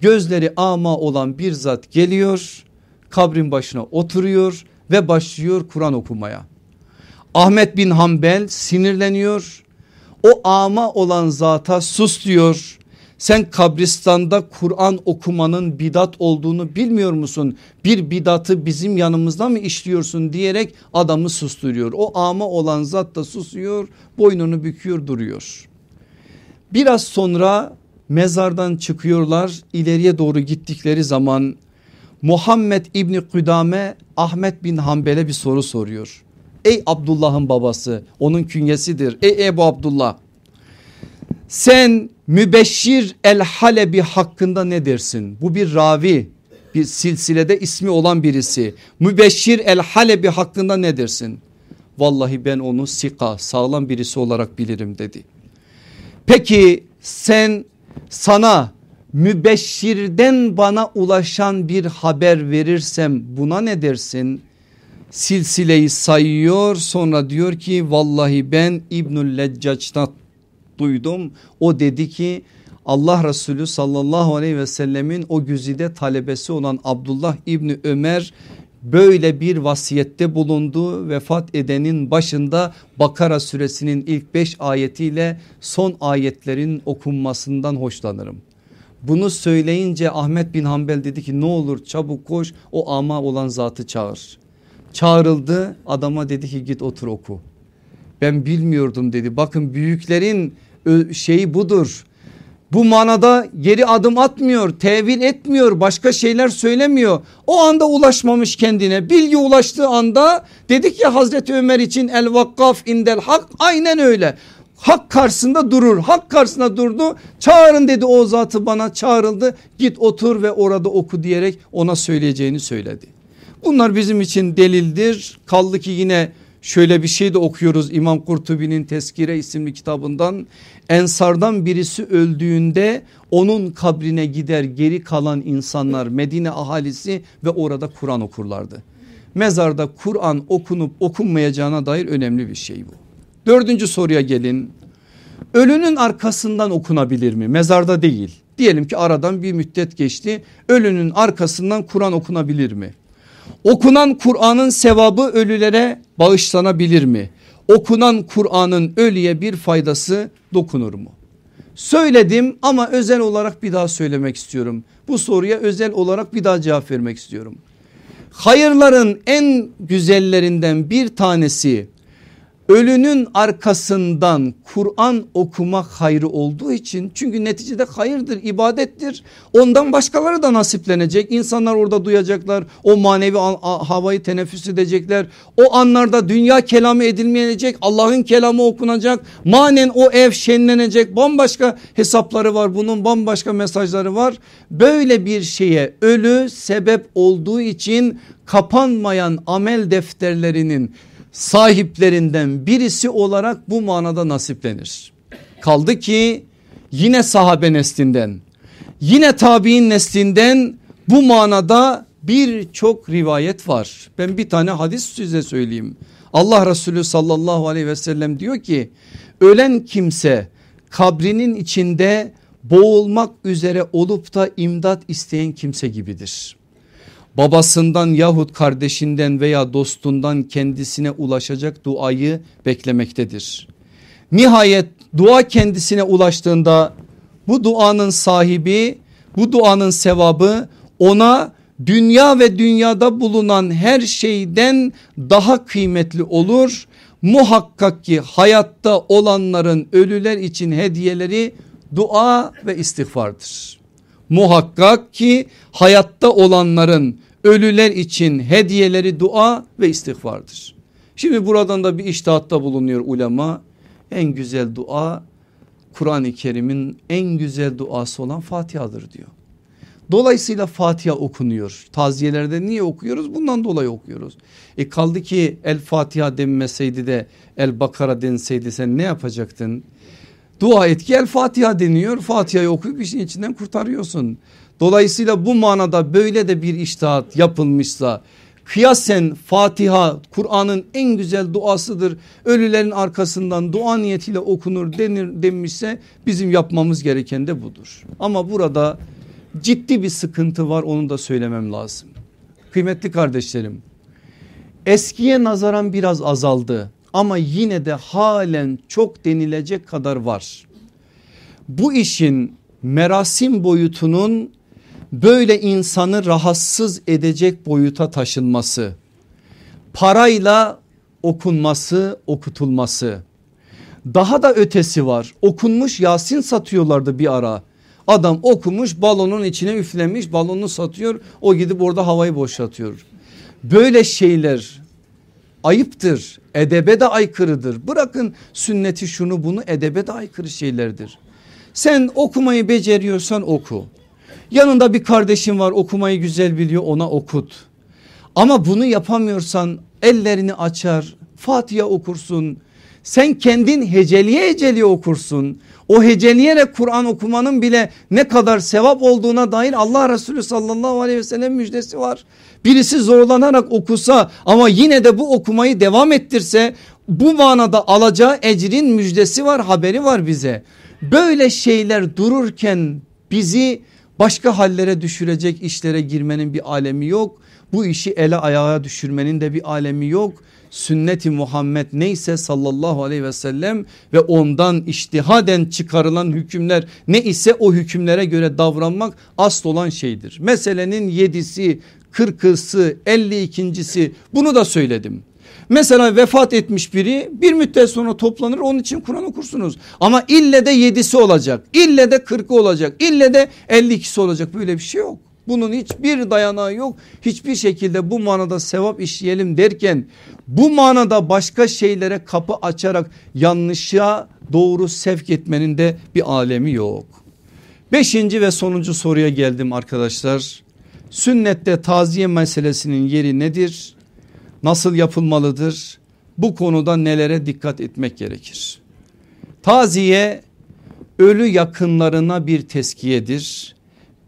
gözleri ama olan bir zat geliyor kabrin başına oturuyor ve başlıyor Kur'an okumaya. Ahmet bin Hanbel sinirleniyor. O ama olan zata sus diyor. Sen kabristanda Kur'an okumanın bidat olduğunu bilmiyor musun? Bir bidatı bizim yanımızda mı işliyorsun diyerek adamı susturuyor. O ama olan zat da susuyor boynunu büküyor duruyor. Biraz sonra mezardan çıkıyorlar ileriye doğru gittikleri zaman Muhammed İbni Kudame Ahmet bin Hanbel'e bir soru soruyor. Ey Abdullah'ın babası onun künyesidir. Ey Ebu Abdullah sen Mübeşşir el Halebi hakkında ne dersin? Bu bir ravi bir silsilede ismi olan birisi. Mübeşşir el Halebi hakkında ne dersin? Vallahi ben onu sika sağlam birisi olarak bilirim dedi. Peki sen sana mübeşşirden bana ulaşan bir haber verirsem buna ne dersin? silsileyi sayıyor sonra diyor ki vallahi ben İbnül Leccaç'tan duydum. O dedi ki Allah Resulü sallallahu aleyhi ve sellemin o güzide talebesi olan Abdullah İbni Ömer böyle bir vasiyette bulundu. Vefat edenin başında Bakara suresinin ilk 5 ayetiyle son ayetlerin okunmasından hoşlanırım. Bunu söyleyince Ahmet bin Hanbel dedi ki ne olur çabuk koş o ama olan zatı çağır. Çağrıldı adama dedi ki git otur oku. Ben bilmiyordum dedi bakın büyüklerin şeyi budur. Bu manada geri adım atmıyor, tevil etmiyor, başka şeyler söylemiyor. O anda ulaşmamış kendine. Bilgi ulaştığı anda dedik ya Hazreti Ömer için el vakkaf indel hak aynen öyle. Hak karşısında durur. Hak karşısında durdu. Çağırın dedi o zatı bana çağrıldı. Git otur ve orada oku diyerek ona söyleyeceğini söyledi. Bunlar bizim için delildir. Kaldı ki yine şöyle bir şey de okuyoruz İmam Kurtubi'nin Teskire isimli kitabından. Ensardan birisi öldüğünde onun kabrine gider geri kalan insanlar Medine ahalisi ve orada Kur'an okurlardı. Mezarda Kur'an okunup okunmayacağına dair önemli bir şey bu. Dördüncü soruya gelin. Ölünün arkasından okunabilir mi? Mezarda değil. Diyelim ki aradan bir müddet geçti. Ölünün arkasından Kur'an okunabilir mi? Okunan Kur'an'ın sevabı ölülere bağışlanabilir mi? Okunan Kur'an'ın ölüye bir faydası dokunur mu? Söyledim ama özel olarak bir daha söylemek istiyorum. Bu soruya özel olarak bir daha cevap vermek istiyorum. Hayırların en güzellerinden bir tanesi ölünün arkasından Kur'an okumak hayrı olduğu için çünkü neticede hayırdır ibadettir. Ondan başkaları da nasiplenecek. İnsanlar orada duyacaklar o manevi havayı teneffüs edecekler. O anlarda dünya kelamı edilmeyecek Allah'ın kelamı okunacak. Manen o ev şenlenecek. Bambaşka hesapları var bunun bambaşka mesajları var. Böyle bir şeye ölü sebep olduğu için kapanmayan amel defterlerinin sahiplerinden birisi olarak bu manada nasiplenir. Kaldı ki yine sahabe neslinden yine tabi'in neslinden bu manada birçok rivayet var. Ben bir tane hadis size söyleyeyim. Allah Resulü sallallahu aleyhi ve sellem diyor ki ölen kimse kabrinin içinde boğulmak üzere olup da imdat isteyen kimse gibidir babasından yahut kardeşinden veya dostundan kendisine ulaşacak duayı beklemektedir. Nihayet dua kendisine ulaştığında bu duanın sahibi bu duanın sevabı ona dünya ve dünyada bulunan her şeyden daha kıymetli olur. Muhakkak ki hayatta olanların ölüler için hediyeleri dua ve istiğfardır. Muhakkak ki hayatta olanların ölüler için hediyeleri dua ve istiğfardır. Şimdi buradan da bir iştihatta bulunuyor ulema. En güzel dua Kur'an-ı Kerim'in en güzel duası olan Fatiha'dır diyor. Dolayısıyla Fatiha okunuyor. Taziyelerde niye okuyoruz? Bundan dolayı okuyoruz. E kaldı ki El Fatiha denmeseydi de El Bakara denseydi sen ne yapacaktın? Dua et ki El Fatiha deniyor. Fatiha'yı okuyup işin içinden kurtarıyorsun. Dolayısıyla bu manada böyle de bir iştahat yapılmışsa kıyasen Fatiha Kur'an'ın en güzel duasıdır. Ölülerin arkasından dua niyetiyle okunur denir demişse bizim yapmamız gereken de budur. Ama burada ciddi bir sıkıntı var onu da söylemem lazım. Kıymetli kardeşlerim eskiye nazaran biraz azaldı ama yine de halen çok denilecek kadar var. Bu işin merasim boyutunun böyle insanı rahatsız edecek boyuta taşınması, parayla okunması, okutulması. Daha da ötesi var. Okunmuş Yasin satıyorlardı bir ara. Adam okumuş balonun içine üflemiş balonu satıyor. O gidip orada havayı boşaltıyor. Böyle şeyler ayıptır. Edebe de aykırıdır. Bırakın sünneti şunu bunu edebe de aykırı şeylerdir. Sen okumayı beceriyorsan oku. Yanında bir kardeşin var okumayı güzel biliyor ona okut. Ama bunu yapamıyorsan ellerini açar Fatiha okursun. Sen kendin heceliye heceliye okursun. O heceleyerek Kur'an okumanın bile ne kadar sevap olduğuna dair Allah Resulü sallallahu aleyhi ve sellem müjdesi var. Birisi zorlanarak okusa ama yine de bu okumayı devam ettirse bu manada alacağı ecrin müjdesi var haberi var bize. Böyle şeyler dururken bizi başka hallere düşürecek işlere girmenin bir alemi yok. Bu işi ele ayağa düşürmenin de bir alemi yok. Sünneti Muhammed neyse sallallahu aleyhi ve sellem ve ondan iştihaden çıkarılan hükümler ne ise o hükümlere göre davranmak asıl olan şeydir. Meselenin yedisi, kırkısı, elli ikincisi bunu da söyledim. Mesela vefat etmiş biri bir müddet sonra toplanır onun için Kur'an okursunuz. Ama ille de yedisi olacak ille de kırkı olacak ille de elli ikisi olacak böyle bir şey yok. Bunun hiçbir dayanağı yok. Hiçbir şekilde bu manada sevap işleyelim derken bu manada başka şeylere kapı açarak yanlışa doğru sevk etmenin de bir alemi yok. Beşinci ve sonuncu soruya geldim arkadaşlar. Sünnette taziye meselesinin yeri nedir? Nasıl yapılmalıdır? Bu konuda nelere dikkat etmek gerekir? Taziye ölü yakınlarına bir teskiyedir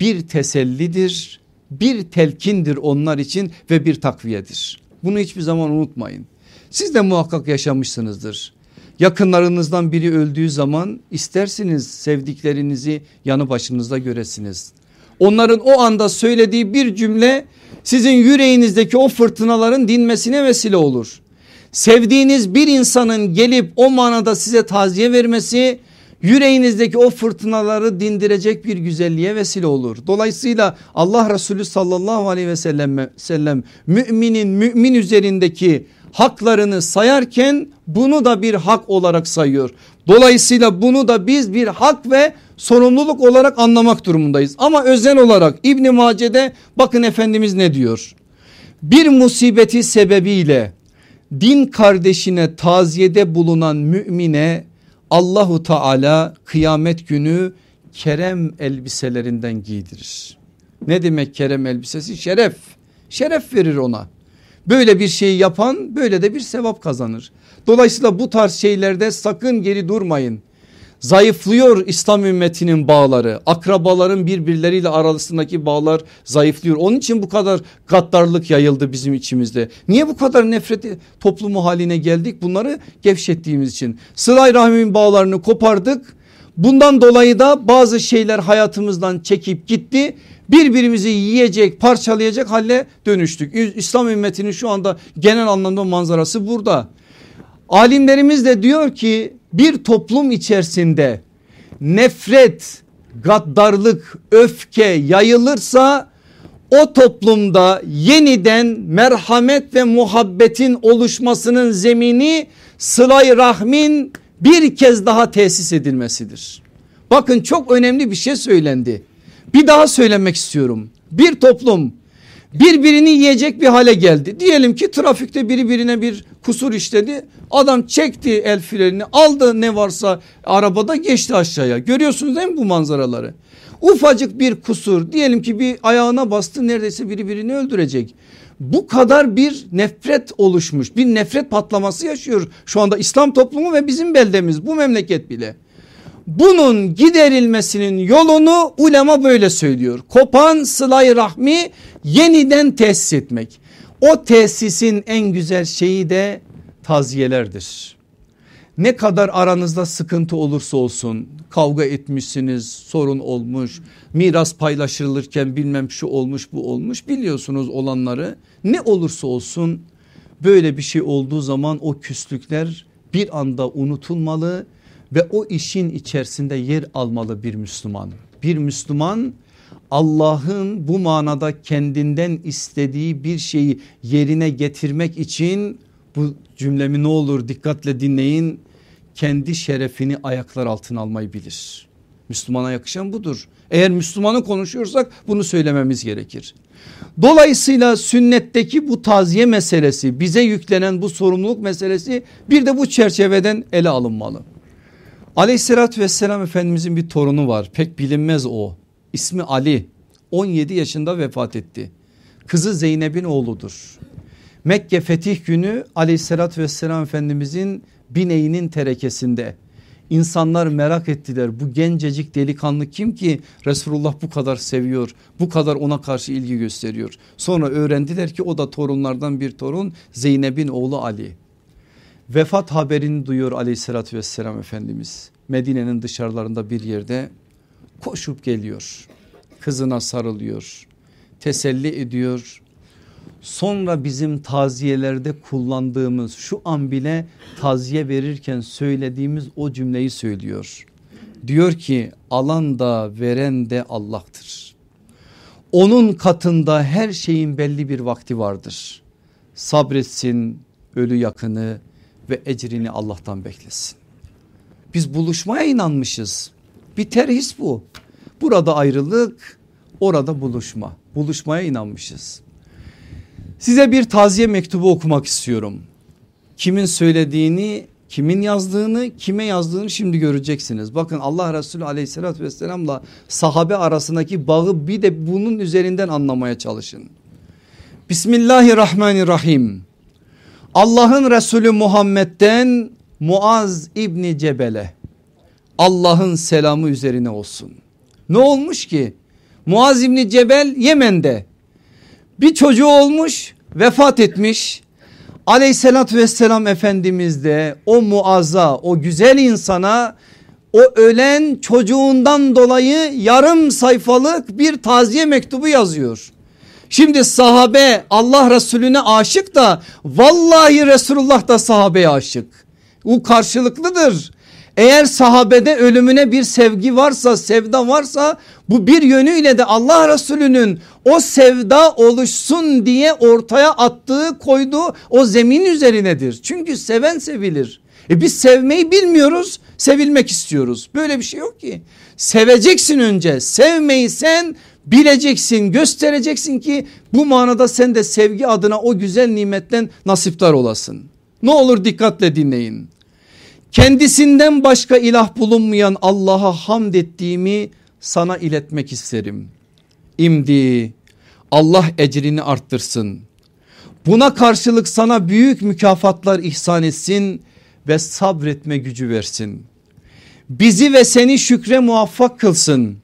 bir tesellidir, bir telkindir onlar için ve bir takviyedir. Bunu hiçbir zaman unutmayın. Siz de muhakkak yaşamışsınızdır. Yakınlarınızdan biri öldüğü zaman istersiniz sevdiklerinizi yanı başınızda göresiniz. Onların o anda söylediği bir cümle sizin yüreğinizdeki o fırtınaların dinmesine vesile olur. Sevdiğiniz bir insanın gelip o manada size taziye vermesi yüreğinizdeki o fırtınaları dindirecek bir güzelliğe vesile olur. Dolayısıyla Allah Resulü sallallahu aleyhi ve sellem, sellem müminin mümin üzerindeki haklarını sayarken bunu da bir hak olarak sayıyor. Dolayısıyla bunu da biz bir hak ve sorumluluk olarak anlamak durumundayız. Ama özel olarak İbn Mace'de bakın Efendimiz ne diyor? Bir musibeti sebebiyle din kardeşine taziyede bulunan mümine Allahu Teala kıyamet günü kerem elbiselerinden giydirir. Ne demek kerem elbisesi? Şeref. Şeref verir ona. Böyle bir şey yapan böyle de bir sevap kazanır. Dolayısıyla bu tarz şeylerde sakın geri durmayın. Zayıflıyor İslam ümmetinin bağları. Akrabaların birbirleriyle arasındaki bağlar zayıflıyor. Onun için bu kadar gaddarlık yayıldı bizim içimizde. Niye bu kadar nefret toplumu haline geldik? Bunları gevşettiğimiz için. Sılay rahmin bağlarını kopardık. Bundan dolayı da bazı şeyler hayatımızdan çekip gitti. Birbirimizi yiyecek parçalayacak hale dönüştük. İslam ümmetinin şu anda genel anlamda manzarası burada. Alimlerimiz de diyor ki bir toplum içerisinde nefret, gaddarlık, öfke yayılırsa o toplumda yeniden merhamet ve muhabbetin oluşmasının zemini sılay rahmin bir kez daha tesis edilmesidir. Bakın çok önemli bir şey söylendi. Bir daha söylemek istiyorum. Bir toplum birbirini yiyecek bir hale geldi. Diyelim ki trafikte biri birine bir kusur işledi. Adam çekti el frenini aldı ne varsa arabada geçti aşağıya. Görüyorsunuz değil mi bu manzaraları? Ufacık bir kusur diyelim ki bir ayağına bastı neredeyse biri birini öldürecek. Bu kadar bir nefret oluşmuş bir nefret patlaması yaşıyor şu anda İslam toplumu ve bizim beldemiz bu memleket bile. Bunun giderilmesinin yolunu ulema böyle söylüyor. Kopan sılay rahmi yeniden tesis etmek. O tesisin en güzel şeyi de taziyelerdir. Ne kadar aranızda sıkıntı olursa olsun kavga etmişsiniz sorun olmuş miras paylaşılırken bilmem şu olmuş bu olmuş biliyorsunuz olanları ne olursa olsun böyle bir şey olduğu zaman o küslükler bir anda unutulmalı ve o işin içerisinde yer almalı bir Müslüman. Bir Müslüman Allah'ın bu manada kendinden istediği bir şeyi yerine getirmek için bu cümlemi ne olur dikkatle dinleyin kendi şerefini ayaklar altına almayı bilir. Müslümana yakışan budur. Eğer Müslümanı konuşuyorsak bunu söylememiz gerekir. Dolayısıyla sünnetteki bu taziye meselesi bize yüklenen bu sorumluluk meselesi bir de bu çerçeveden ele alınmalı. Aleyhissalatü vesselam Efendimizin bir torunu var pek bilinmez o ismi Ali 17 yaşında vefat etti. Kızı Zeynep'in oğludur. Mekke fetih günü aleyhissalatü vesselam Efendimizin bineğinin terekesinde insanlar merak ettiler bu gencecik delikanlı kim ki Resulullah bu kadar seviyor bu kadar ona karşı ilgi gösteriyor. Sonra öğrendiler ki o da torunlardan bir torun Zeynep'in oğlu Ali. Vefat haberini duyuyor aleyhissalatü vesselam Efendimiz Medine'nin dışarılarında bir yerde koşup geliyor kızına sarılıyor teselli ediyor sonra bizim taziyelerde kullandığımız şu an bile taziye verirken söylediğimiz o cümleyi söylüyor. Diyor ki alan da veren de Allah'tır. Onun katında her şeyin belli bir vakti vardır. Sabretsin ölü yakını ve ecrini Allah'tan beklesin. Biz buluşmaya inanmışız. Bir terhis bu. Burada ayrılık orada buluşma. Buluşmaya inanmışız. Size bir taziye mektubu okumak istiyorum. Kimin söylediğini kimin yazdığını kime yazdığını şimdi göreceksiniz. Bakın Allah Resulü aleyhissalatü vesselamla sahabe arasındaki bağı bir de bunun üzerinden anlamaya çalışın. Bismillahirrahmanirrahim. Allah'ın Resulü Muhammed'den Muaz İbni Cebel'e Allah'ın selamı üzerine olsun. Ne olmuş ki? Muaz İbni Cebel Yemen'de bir çocuğu olmuş vefat etmiş. Aleyhissalatü vesselam Efendimiz de o muazza o güzel insana o ölen çocuğundan dolayı yarım sayfalık bir taziye mektubu yazıyor. Şimdi sahabe Allah Resulüne aşık da vallahi Resulullah da sahabeye aşık. Bu karşılıklıdır. Eğer sahabede ölümüne bir sevgi varsa sevda varsa bu bir yönüyle de Allah Resulü'nün o sevda oluşsun diye ortaya attığı koyduğu o zemin üzerinedir. Çünkü seven sevilir. E biz sevmeyi bilmiyoruz sevilmek istiyoruz. Böyle bir şey yok ki. Seveceksin önce sevmeyi sen bileceksin göstereceksin ki bu manada sen de sevgi adına o güzel nimetten nasiptar olasın. Ne olur dikkatle dinleyin. Kendisinden başka ilah bulunmayan Allah'a hamd ettiğimi sana iletmek isterim. İmdi Allah ecrini arttırsın. Buna karşılık sana büyük mükafatlar ihsan etsin ve sabretme gücü versin. Bizi ve seni şükre muvaffak kılsın.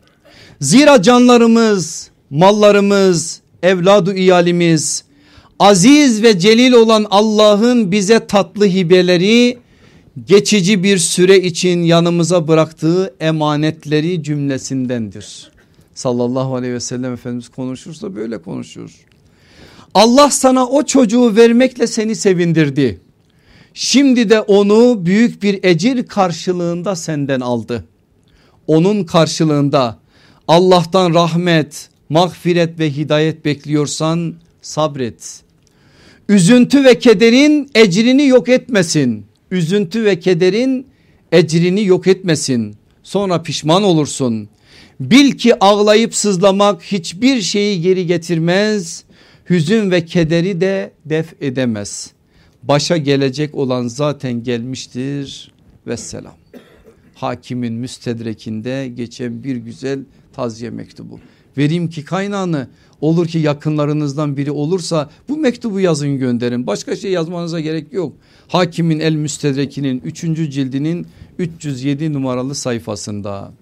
Zira canlarımız, mallarımız, evladu iyalimiz, aziz ve celil olan Allah'ın bize tatlı hibeleri geçici bir süre için yanımıza bıraktığı emanetleri cümlesindendir. Sallallahu aleyhi ve sellem Efendimiz konuşursa böyle konuşur. Allah sana o çocuğu vermekle seni sevindirdi. Şimdi de onu büyük bir ecir karşılığında senden aldı. Onun karşılığında Allah'tan rahmet, mağfiret ve hidayet bekliyorsan sabret. Üzüntü ve kederin ecrini yok etmesin üzüntü ve kederin ecrini yok etmesin. Sonra pişman olursun. Bil ki ağlayıp sızlamak hiçbir şeyi geri getirmez. Hüzün ve kederi de def edemez. Başa gelecek olan zaten gelmiştir. Vesselam. Hakimin müstedrekinde geçen bir güzel taziye mektubu. Vereyim ki kaynağını olur ki yakınlarınızdan biri olursa bu mektubu yazın gönderin. Başka şey yazmanıza gerek yok. Hakimin El Müstedreki'nin 3. cildinin 307 numaralı sayfasında.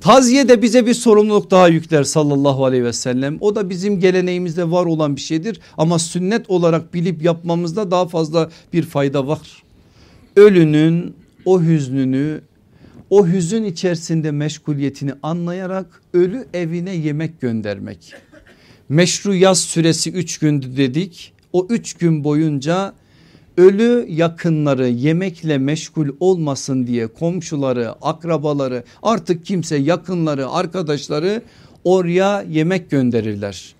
Taziye de bize bir sorumluluk daha yükler sallallahu aleyhi ve sellem. O da bizim geleneğimizde var olan bir şeydir ama sünnet olarak bilip yapmamızda daha fazla bir fayda var. Ölünün o hüznünü o hüzün içerisinde meşguliyetini anlayarak ölü evine yemek göndermek. Meşru yaz süresi 3 gündü dedik. O 3 gün boyunca ölü yakınları yemekle meşgul olmasın diye komşuları, akrabaları artık kimse yakınları, arkadaşları oraya yemek gönderirler.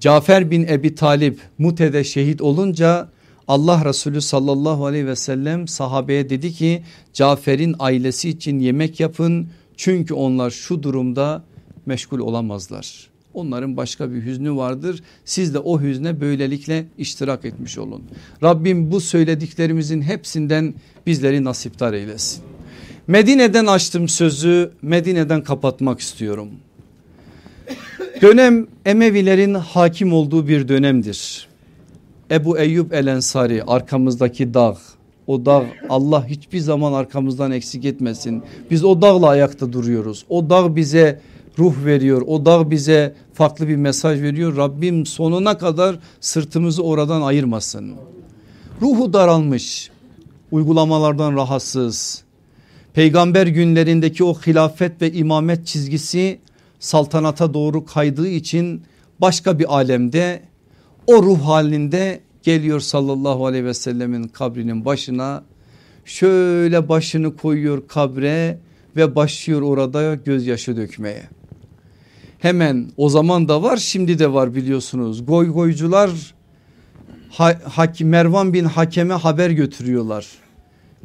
Cafer bin Ebi Talip Mute'de şehit olunca Allah Resulü sallallahu aleyhi ve sellem sahabeye dedi ki Cafer'in ailesi için yemek yapın çünkü onlar şu durumda meşgul olamazlar. Onların başka bir hüznü vardır. Siz de o hüzne böylelikle iştirak etmiş olun. Rabbim bu söylediklerimizin hepsinden bizleri nasiptar eylesin. Medine'den açtım sözü Medine'den kapatmak istiyorum. Dönem Emevilerin hakim olduğu bir dönemdir. Ebu Eyyub El Ensari arkamızdaki dağ o dağ Allah hiçbir zaman arkamızdan eksik etmesin. Biz o dağla ayakta duruyoruz. O dağ bize ruh veriyor. O dağ bize farklı bir mesaj veriyor. Rabbim sonuna kadar sırtımızı oradan ayırmasın. Ruhu daralmış. Uygulamalardan rahatsız. Peygamber günlerindeki o hilafet ve imamet çizgisi saltanata doğru kaydığı için başka bir alemde o ruh halinde geliyor sallallahu aleyhi ve sellemin kabrinin başına şöyle başını koyuyor kabre ve başlıyor orada gözyaşı dökmeye. Hemen o zaman da var şimdi de var biliyorsunuz goy goycular ha, Hakim, Mervan bin Hakem'e haber götürüyorlar.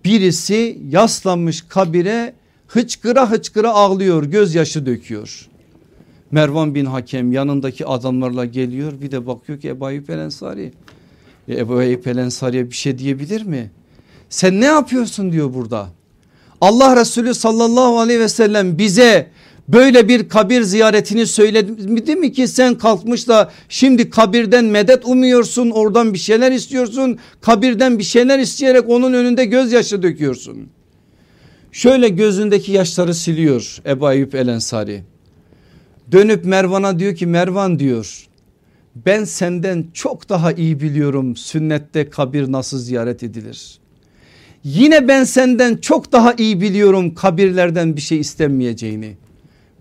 Birisi yaslanmış kabire hıçkıra hıçkıra ağlıyor gözyaşı döküyor. Mervan bin Hakem yanındaki adamlarla geliyor bir de bakıyor ki Ebu Ayyub El Ensari. E, Ebu Ayyub El Ensari'ye bir şey diyebilir mi? Sen ne yapıyorsun diyor burada. Allah Resulü sallallahu aleyhi ve sellem bize böyle bir kabir ziyaretini söyledi mi ki sen kalkmış da şimdi kabirden medet umuyorsun oradan bir şeyler istiyorsun kabirden bir şeyler isteyerek onun önünde gözyaşı döküyorsun. Şöyle gözündeki yaşları siliyor Ebu Ayyub El Ensari. Dönüp Mervan'a diyor ki Mervan diyor ben senden çok daha iyi biliyorum sünnette kabir nasıl ziyaret edilir. Yine ben senden çok daha iyi biliyorum kabirlerden bir şey istenmeyeceğini.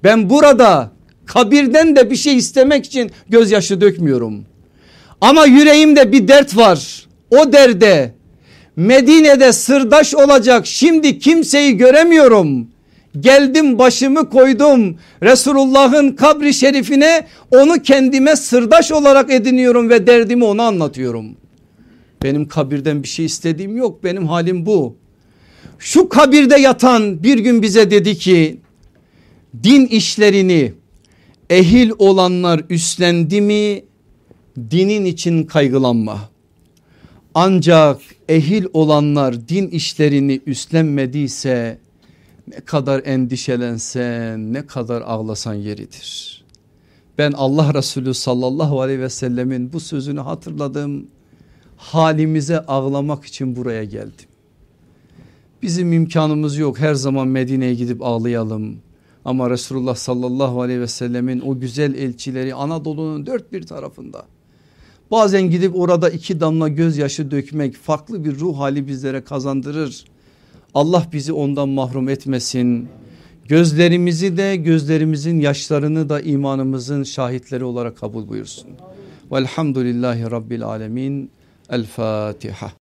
Ben burada kabirden de bir şey istemek için gözyaşı dökmüyorum. Ama yüreğimde bir dert var. O derde Medine'de sırdaş olacak şimdi kimseyi göremiyorum. Geldim başımı koydum Resulullah'ın kabri şerifine onu kendime sırdaş olarak ediniyorum ve derdimi ona anlatıyorum. Benim kabirden bir şey istediğim yok benim halim bu. Şu kabirde yatan bir gün bize dedi ki din işlerini ehil olanlar üstlendi mi dinin için kaygılanma. Ancak ehil olanlar din işlerini üstlenmediyse ne kadar endişelensen ne kadar ağlasan yeridir. Ben Allah Resulü sallallahu aleyhi ve sellemin bu sözünü hatırladım. Halimize ağlamak için buraya geldim. Bizim imkanımız yok her zaman Medine'ye gidip ağlayalım. Ama Resulullah sallallahu aleyhi ve sellemin o güzel elçileri Anadolu'nun dört bir tarafında. Bazen gidip orada iki damla gözyaşı dökmek farklı bir ruh hali bizlere kazandırır. Allah bizi ondan mahrum etmesin. Gözlerimizi de gözlerimizin yaşlarını da imanımızın şahitleri olarak kabul buyursun. Velhamdülillahi Rabbil Alemin. El Fatiha.